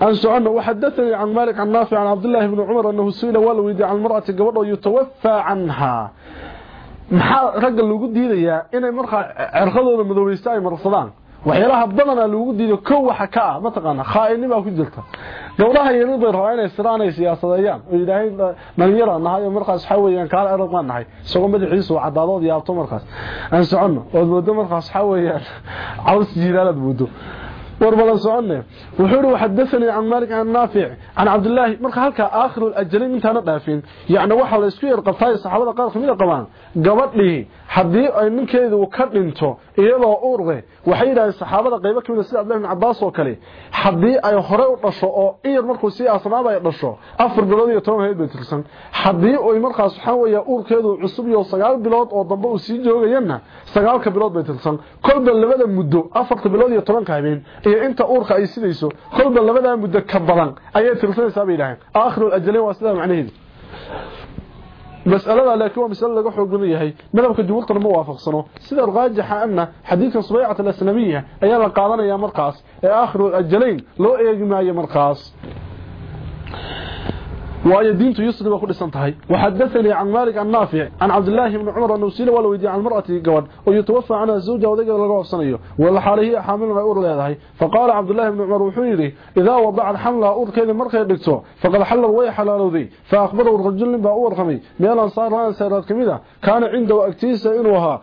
ان سؤالنا وحدثني عن مالك عن نافع عن عبد الله بن عمر انه سئل والويدي عن المراه غبدو يتوفى عنها maxaa ragga lagu diidayaa inay markaa cirqadooda madoobeystaan ay waxyaalaha badanaa lagu diido kow waxa ka ah mataqaana khaainima ku jirta gabdhaha yaryar bay rabaa inay siraan ay siyaasadeeyaan oo yidhaahdeen dhalinyara nahay oo markaas waxa weeyaan kaala erad baan nahay isagoo madaxiisu cadaadood yaabto markaas aan soconno ood moodo markaas waxa weeyaan caws jiiraalad moodo وربلا سؤالنا وحوري وحدثني عن مالك عن نافع عن عبد الله marka halka aakhir al-ajrin intaana dhaafin yaani waxa la isku yar qabtay saxaabada qaar kamid ah qabaan gabadhii hadii ay ninkeedu ka dhinto iyadoo uurre waxay yiraahdeen saxaabada qayb kamid ah sida Abdullah ibn Abbas oo kale hadii ay hore u dhasho oo iyar markuu si asnaaba ay dhasho afar bilood iyo toban hayb tirsan hadii ay markaas waxa weeyaa uurkeedu cusub iyo sagaal bilood oo dambe uu sii joogayna sagaalka bilood bay tirsan kolba labada muddo afarta bilood iyo tobanka habeen iyo inta uurka ay sidayso kolba labada muddo ka badan ayay tirsanaysaa bay ilaahay aakhirul ajalayn waa sidaa macnaheedu مسألة لكن هو مسألة لغا خوغن yahay madhabka jumhurtana ma waafaqsano sida raajixa anna xadiidka subaycat al-islamiyya ayaa la qaadanaya markaas ee aakhiru ajalayn loo eegi maayo markaas واي دينته يسر ما كدسن تahay وحدثني عن مالك عن عن عبد الله بن عمر انه سئل ولا ويدي عن المرأة قوان ويتوفى عن عنها زوجها ودغ لغا وفسنيو ولا حاله حامل ما اور لهدهي فقال عبد الله بن عمر وحيري إذا وضع الحملة اور كده مرخي فقال فقد حلل حلال ذي فأخبره الرجل با اور خمي ميل انصار سيرات كميدة كان عنده اكتيسه آه، إنوها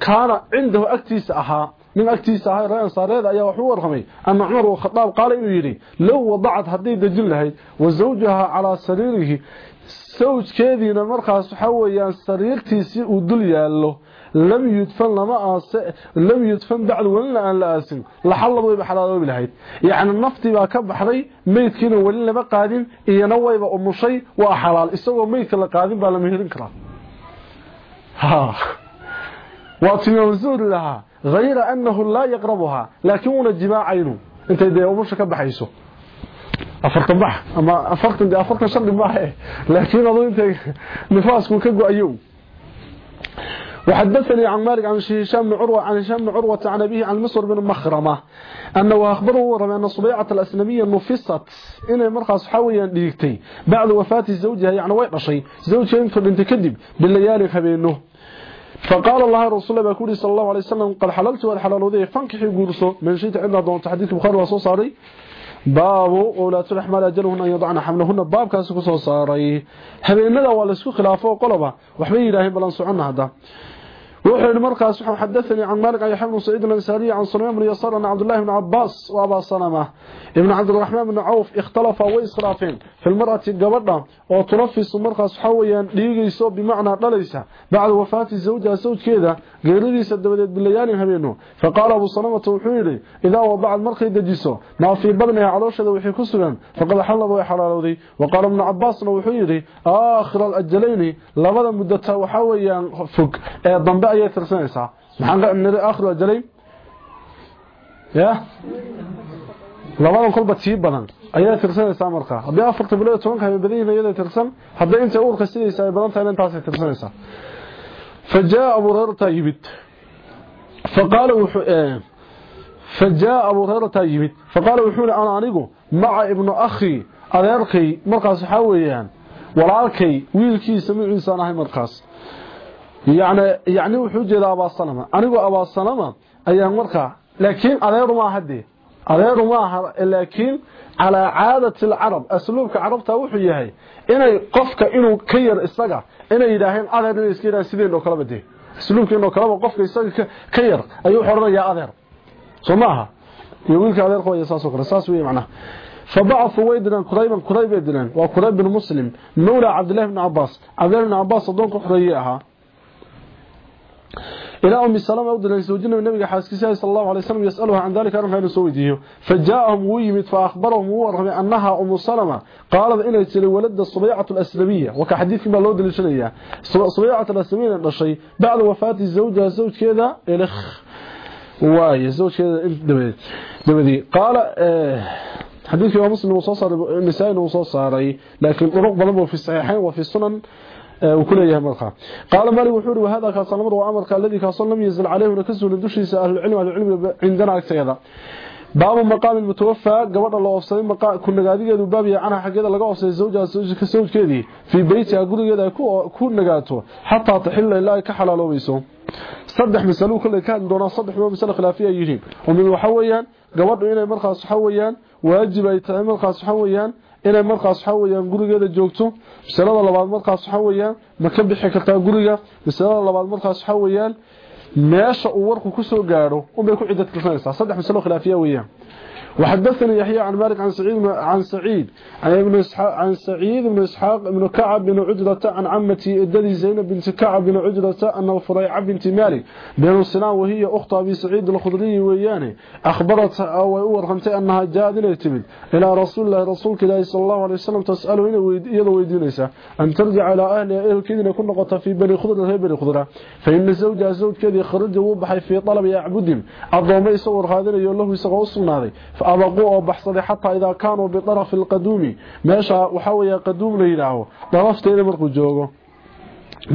كان عنده اكتيسه أها. waqtiisa inuu ahaa kana cinda waqtiisa ahaa من أكتيس هاي رأي صاريد أيها وحور رمي أن عمر وخطاب قال إنه يري لو وضعت هدي دجل لهي وزوجها على سريره سوج كيدينا مرخص حويا سريرتيسي ودل يالله لم يدفن لما آس لم يدفن بعد ولا أن لا آسن لحلضوا بحلالوا بالهيد يعني النفط بقى كبحري ميت كينو ولا ما قادم ينوي بأم شيء وحلال استوى ميت اللي قادم بلا مهيرين كرام ها واتيوزور لها غير أنه لا يقربها لكن الجماع عينه. أنت دي ومش كبحيسو أفرت بح أما أفرت دي أفرت شر بح لكن أظن إنت نفاسك كجو أيوم. وحدثني عن مالك عن هشام بن عروة عن هشام بن عروة عن أبيه عن مصر بن مخرمة أنه أخبره رمي أن صبيعة الأسلمية نفست إنه مرخص حويا ليكتي. بعد وفاة زوجها يعني وين شيء زوجها ينكر انت كذب بالليالي خبينه فقال الله رسول الله بكوري صلى الله عليه وسلم قال حللت والحلال وذي فانكحي قرصو من شيء عندنا دون تحديث بخاري وصو صاري باب ولا ترحمل أجلهن أن يضعن حملهن. باب كاسكو صو صاري هبيننا waa la isku khilaafo qoloba waxbay yiraahdeen balan socon hada وحين مركز حدثني عن مالك أي يحيى سعيد الأنصاري عن صنوية من يسار أن عبد الله بن عباس وأبا صنمة ابن عبد الرحمن بن عوف اختلفا ويسرافين في المرأة القبرة وتنفس مركز حويا ديغيسو بمعنى دليسا بعد وفاة زوجها زوج كذا غيريسا دبدت بالليالي همينه فقال أبو صنمة وحيري إذا وبعد مركي دجيسو ما في بدنها علوشده وحي كسغان فقد حلب وحلالودي وقال ابن عباس وحيري آخر الأجلين لبدا مدتها وحويا فك. إيه، ضمبا ayay tirsanaysaa maxaa akhriga jalay? Ya? Labadan kolba tii badan ayaa tirsanaysaa markaa haddii afarta bilood tobanka ay badan yihiin tirsan haddii inta uurka sidaysa ay badan tahay intaas ay tirsanaysaa. Fajaa abu hurayrata yimid. Faqala wuxuu fajaa abu hurayrata yimid. Faqala wuxuu ana anigu maca ibnu akhi adeerkay. Markaas waxa weeyaan walaalkay wiilkiisa muu ahay markaas? يعني يعني وحو جيدا أبا سلمى انغو أبا سلمى ايا مرقع لكن اريد ما هدي اريد ما لكن على عادة العرب أسلوبك عربته وحو هي أنا قفكه إنو كير اسغا إني يداهن اريد اسكيدا سيدين لو كلمه دي. أسلوبك إنو كلمه قفكه اسغا كير. أيو خورنيا ادير سوماها يقولك ادير قوي اساسو كرساس وي معناه فبعث ويدنا قريبا قريبا ويدنا وقريب بن مسلم. مولى عبد الله بن عباس. عبد الله بن عباس ضنك حريهها إلى ام سلمة ود لي سوجنا النبي حاسكيسا صلى الله عليه وسلم يسألها عن ذلك ارفع سويديه فجاءهم ويمت فأخبرهم ورغم أنها أم سلمة. قالت اني تري ولد الصبيعة الأسلمية. وكحديث ما لو دليشنيا الصبيعه الأسلمية دشي بعد وفاة زوجها كذا إلخ. واي زوجkeeda دبدي قال آه، حديث يوم مسلم وصصر النساء وصصاري لكن طرق بلبه في الصحيحين وفي السنن. وكل أيام مرخا قال مالك وحوري وهذا كان صلى الله عليه الذي كان صلى لم ينزل عليه ونكسه لدشيس أهل العلم واهل العلم عندنا أكثر باب مقام المتوفى قبل الله مقام كنا قاديgeedu baab yaana xageeda laga hoosay zawja zawjka sawjkeedii fi beeytiga gurigeeda ku ku nagaato hatta taxilla ilaa ka xalaaloobayso saddex masalo kale ka hadli doona saddex masalo khilaafiya yihiin oo mid waxa weeyaan gabadhu inay markaas waxa weeyaan waajib ay tahay markaas waxa weeyaan inay markaas waxa weeyaan gurigeeda joogto misalada labaad markaas waxa weeyaan ma ka bixi kartaa guriga misalada labaad markaas waxa weeyaan meesha uu warku ku soo gaaro umay ku cidad karsanaysaa saddex masalo khilaafiya weeyaan وحدثني يحيى عن مالك عن سعيد عن سعيد. عن عن سعيد بن إسحاق بن كعب بن عجلة عن عمتي ادلي زينب بنت كعب بن عجلة أن الفريعة بنت مالك بين السلام وهي أخت أبي سعيد الخدري وياني. اخبرت أو ورهمت انها جادله تمد إلى رسول الله رسول الله صلى الله عليه وسلم تساله انه يده ويدينسا أن ترجع إلى اهلها اهلكيدنا كنا نقطه في بني خضر هي بني خضرة. فإن زوجها زوجكدي خرج وبحي في طلب يعبدهم. اضومي صور هذا له يسقوا سناده abaqu oo baxsaday xataa idaa kaanuu biطarafi اlqaduumi meesha waxaa weya qaduum la yidhaaho darafteeda markuu joogo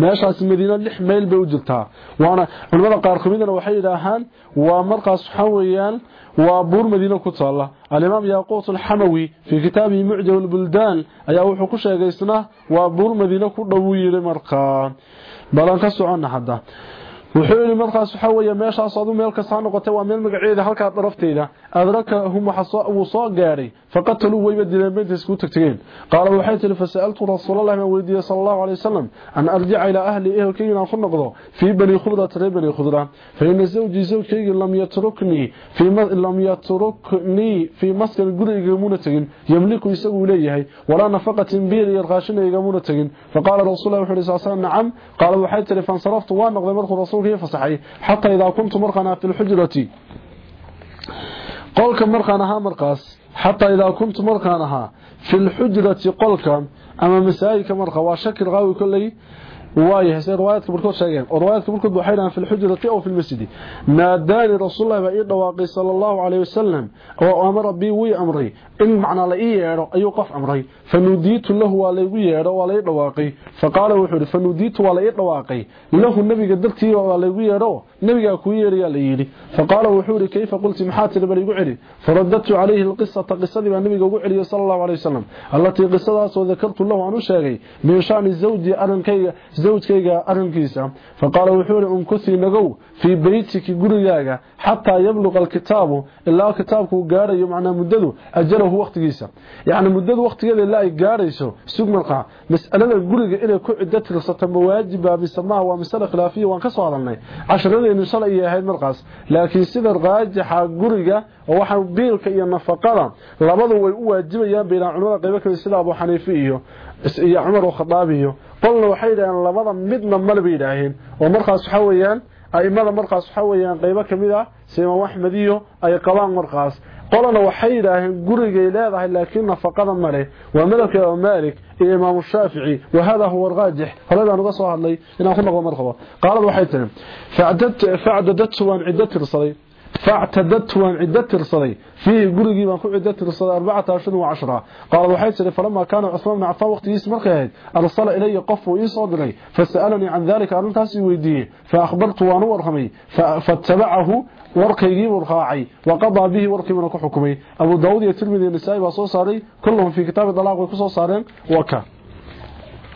meeshaas madiino lix mayl bay u jirtaa. Waana culimada qaar kumidna waxay yidhaahaan waa markaas waxa weeyaan waa buur madiino ku taala alimaam yaaquut alxamawi fii kitaabihi mucjam lbuldaan ayaa wuxuu ku sheegaysnaa waa buur madiino ku dhowuu yidhi markaa. Balan ka socona hadda. Wuxuu yiri markaas waxa weeye meeshaas adu meel ka soo noqotay waa meel magaceeda halka darafteeda adrakahum waxa uu soo gaaray faqatalu wayba dileen inta isku tagtageen qaala waxay tiri fasaltu rasuulullaahi ma weydiiyay sallallahu alayhi wasallam an arji'a ila ahli ehelkayna ku noqdo fi bani khudra tare bani khudra fa in zawji zawjkayga lam yatrukni fi ma lam yatrukni fi maskan guriga muna tagin yamliku isagu leeyahay wala nafaqatin biir yarqashinayga muna tagin faqala rasuulullaahi sallallahu alayhi wasallam na'am qaala waxay tiri fansaraftu wa noqday markuu lugihii fasaxay xataa idaa kuntu markaan fi lxujrati qolka markaan ahaa markaas xataa idaa kuntu markaan ahaa fi lxujrati qolka ama masaajidka markaa waa shakir qaawi kolley وايه هسه روايات بركود شيئين وروايات بركود بحيران في الحجرة أو في المسجد. ناداني رسول الله بأي دواقي صلى الله عليه وسلم. وأمر بي وي أمري. إن معنى لأي يارو أي قف أمري. فنوديت له ولي يارو ولي دواقي. فقال وحوري فنوديت ولي دواقي. له النبي قدرتي ولي يارو. نبي كوير يا ليلي. فقال وحوري كيف قلت؟ محاتر بلي قعري. فرددت عليه القصة قصة بأن النبي قعري صلى الله عليه وسلم. التي قصة وذكرت له عنه شاقي. من شأن الزوج أرنكي zawjkayga arrinkiisa. Faqaala wuxuu ihi unkusii nagow fii beytiki gurigaaga xataa yabluqa alkitaabu ilaa kitaabkuu gaarayo macnaa muddadu ajalahu wakhtigiisa yacni muddadu wakhtigeeda ilaa ay gaarayso sug markaa mas'alada guriga inay ku ciddo tirsata ma waajibaa mise maaha waa masale khilaafiya waan ka soo hadalnay. Casharadeennu shalay iyo ahayd markaas. Laakiin sida raajixa guriga oo waxa biilka iyo nafaqada labadu way u waajibayaan bayna culimada qaybo kale sida Abu Xaniifa iyo iyo Umar oo Khadaab iyo qolna waxay yiraahdeen labada midna mal bay yiraahdeen oo markaas waxa weeyaan aimada markaas waxa weeyaan qaybo kamid ah sida Ahmed iyo ay qabaan markaas qolna waxay yiraahdeen gurigay leedahay laakiin nafaqada male waa madhabka Malik iyo Imam Shafi'i وهذا هو الراجح هذا أنا soo hadlay inaan ku noqdo markaba qaalad waxay tiri fa'adat fa'adadat wan iddat risalay فاعتدت وان عدت ترسلي فيه قرقي من خلق عدت ترسلي أربعة عشر وعشرة. قال أبو حيث فلما كان عثمان معطى وقت يسمرك يهد أرسل إلي قف ويصعد لي فسألني عن ذلك أرمت أسيويديه فأخبرت وانو ورخمي فاتبعه وركي ورخاعي. وقضى به وركي منك حكمي. أبو داود يتلمذي النساء وصو كلهم في كتاب الضلاق وكسو صارين وكا.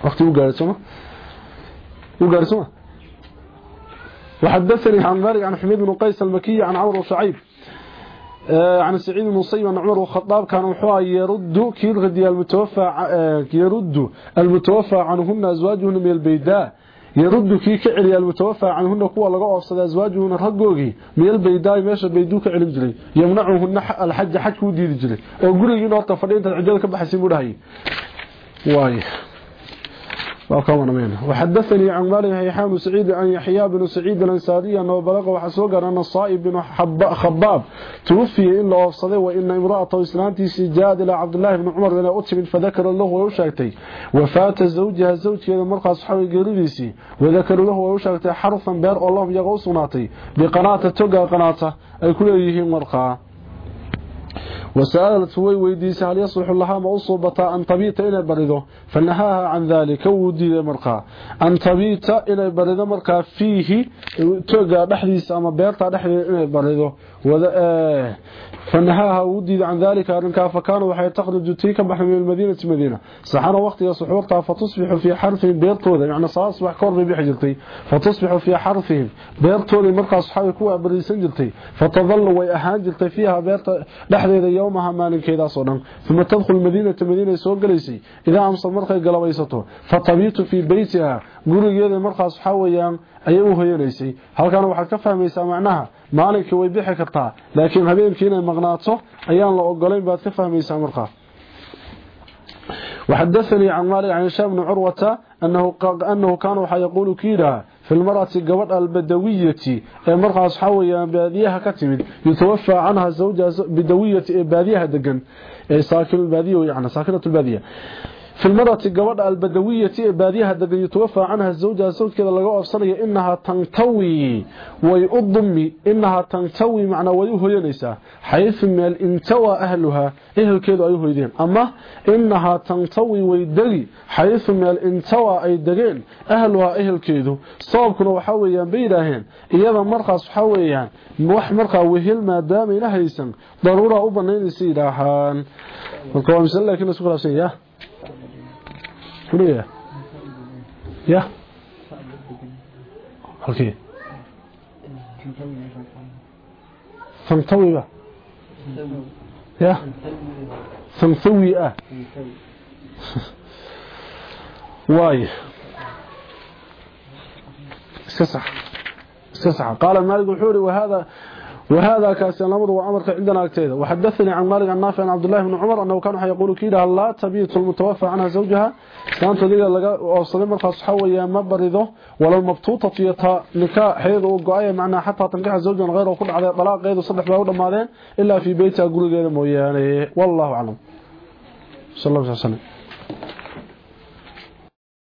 وقت يقارسونه يقارسونه وحدثني عن مالك عن حميد بن قيس المكي عن عمرو وشعيب عن سعيد بن مصيب أن عمر الخطاب كان وحوا يرد كيل غدي المتوفى يرد المتوفى عنهن أزواجهن من البيداء يرد كي كعلي المتوفى عنهن كوا لغا اوفسد أزواجهن رغوغي ميل بيداي ميشا بيدو كعلم جري يمنعهن الحج حج كو ديد جري أو غريغي نورتا فدينتا عجل كبخسي مودهي واي. وكمان منه وحدثني عن مالك هيحان سعيد عن يحيى بن سعيد الأنصاري أنه بلغ وحسوغر أن الصائب بن خباب توفي إلا أفصده وإن امرأة إسلامتي سجاد إلى عبد الله بن عمر لنا أتمن فذكر له ويشاكتي وفات زوجها زوجها مرقى صحابي قريبيسي. وذكر له ويشاكتي حرفا بير الله يغوصناتي بقناة تقى قناة أي كل يهين مرقى. وسألت وي ويديس هل يصلح لها ما أصوبتا أن تبيت إلى برده فنهاها عن ذلك ودي مرقى أن تبيت إلى برده مرقى فيه توقع نحديس أما بيرتا نحدي إلى برده فنهاها وديد عن ذلك أرنكا فكان وحي تخرج تيكا بحر من المدينة مدينة وقت يا صحورتها فتصبح في حرفهم بيرتوذة يعني سأصبح كوربي بحجلتي فتصبح في حرفهم بيرتوذة مركا صحابي كوة بريسان جلتي. فتظل ويأهان جلتي فيها بيرتا لحظة إذا يومها مالك إذا صنع. ثم تدخل المدينة مدينة سوق ليسي إذا أمصى مركا قلويسته. فطبيت في بيتها. قرق يدي مركا صحابي أيوه يليسي هل كان وحد كفهميسا معناها maalinka way bixi kartaa. Laakiin habeenkii inay maqnaato ayaan la ogolayn baad ka fahmaysaa markaa. وحدثني عن مالك عن هشام بن عروة أنه, أنه كان يقول كيدا في المرأة قبل البدوية. مرقى حويا باديها كتمد. يتوفى عنها زوجها بدوية باديها دقن. ساكن البادية يعني ساكنة البادية. في المرأة قبل البدوية باديها دقن يتوفى عنها زوجها زوج كذا لقوا أفصلية إنها تنتوي ويؤضمي إنها تنتوي معنى ويوه ينسى حيث من الانتوى أهلها إهل كيدو أيوه يدين أما إنها تنتوي ويدري حيث من الانتوى أي دقين أهلها إهل كيدو صابكنا وحويا بيداهين. إيضا مرقى صحويا موح مرقى وهل ما دام إلهيسا ضرورة أبنين سيداهان. والقوام سأل لكن سؤال أبسين فليه يا اوكي تنطوي بقى يا تنطوي اه واي اسكسح اسكسح قال مالك الحوري وهذا وهذا كاس الامر وامر عندنا اكتهده وحدثني عن مالك النافع عبد الله بن عمر أنه كان يقول كيد الله تبيت المتوفى عنها زوجها. كان تدير لغا اوصل مره صحويا ما بريده ولا المبطوطه فيها نكاح حيض وغايه معنى حتى تنكح زوجا غيره كل على طلاق قيد وصدح له دمادين إلا في بيتها غرغيده موياني. والله أعلم. صلى الله عليه وسلم.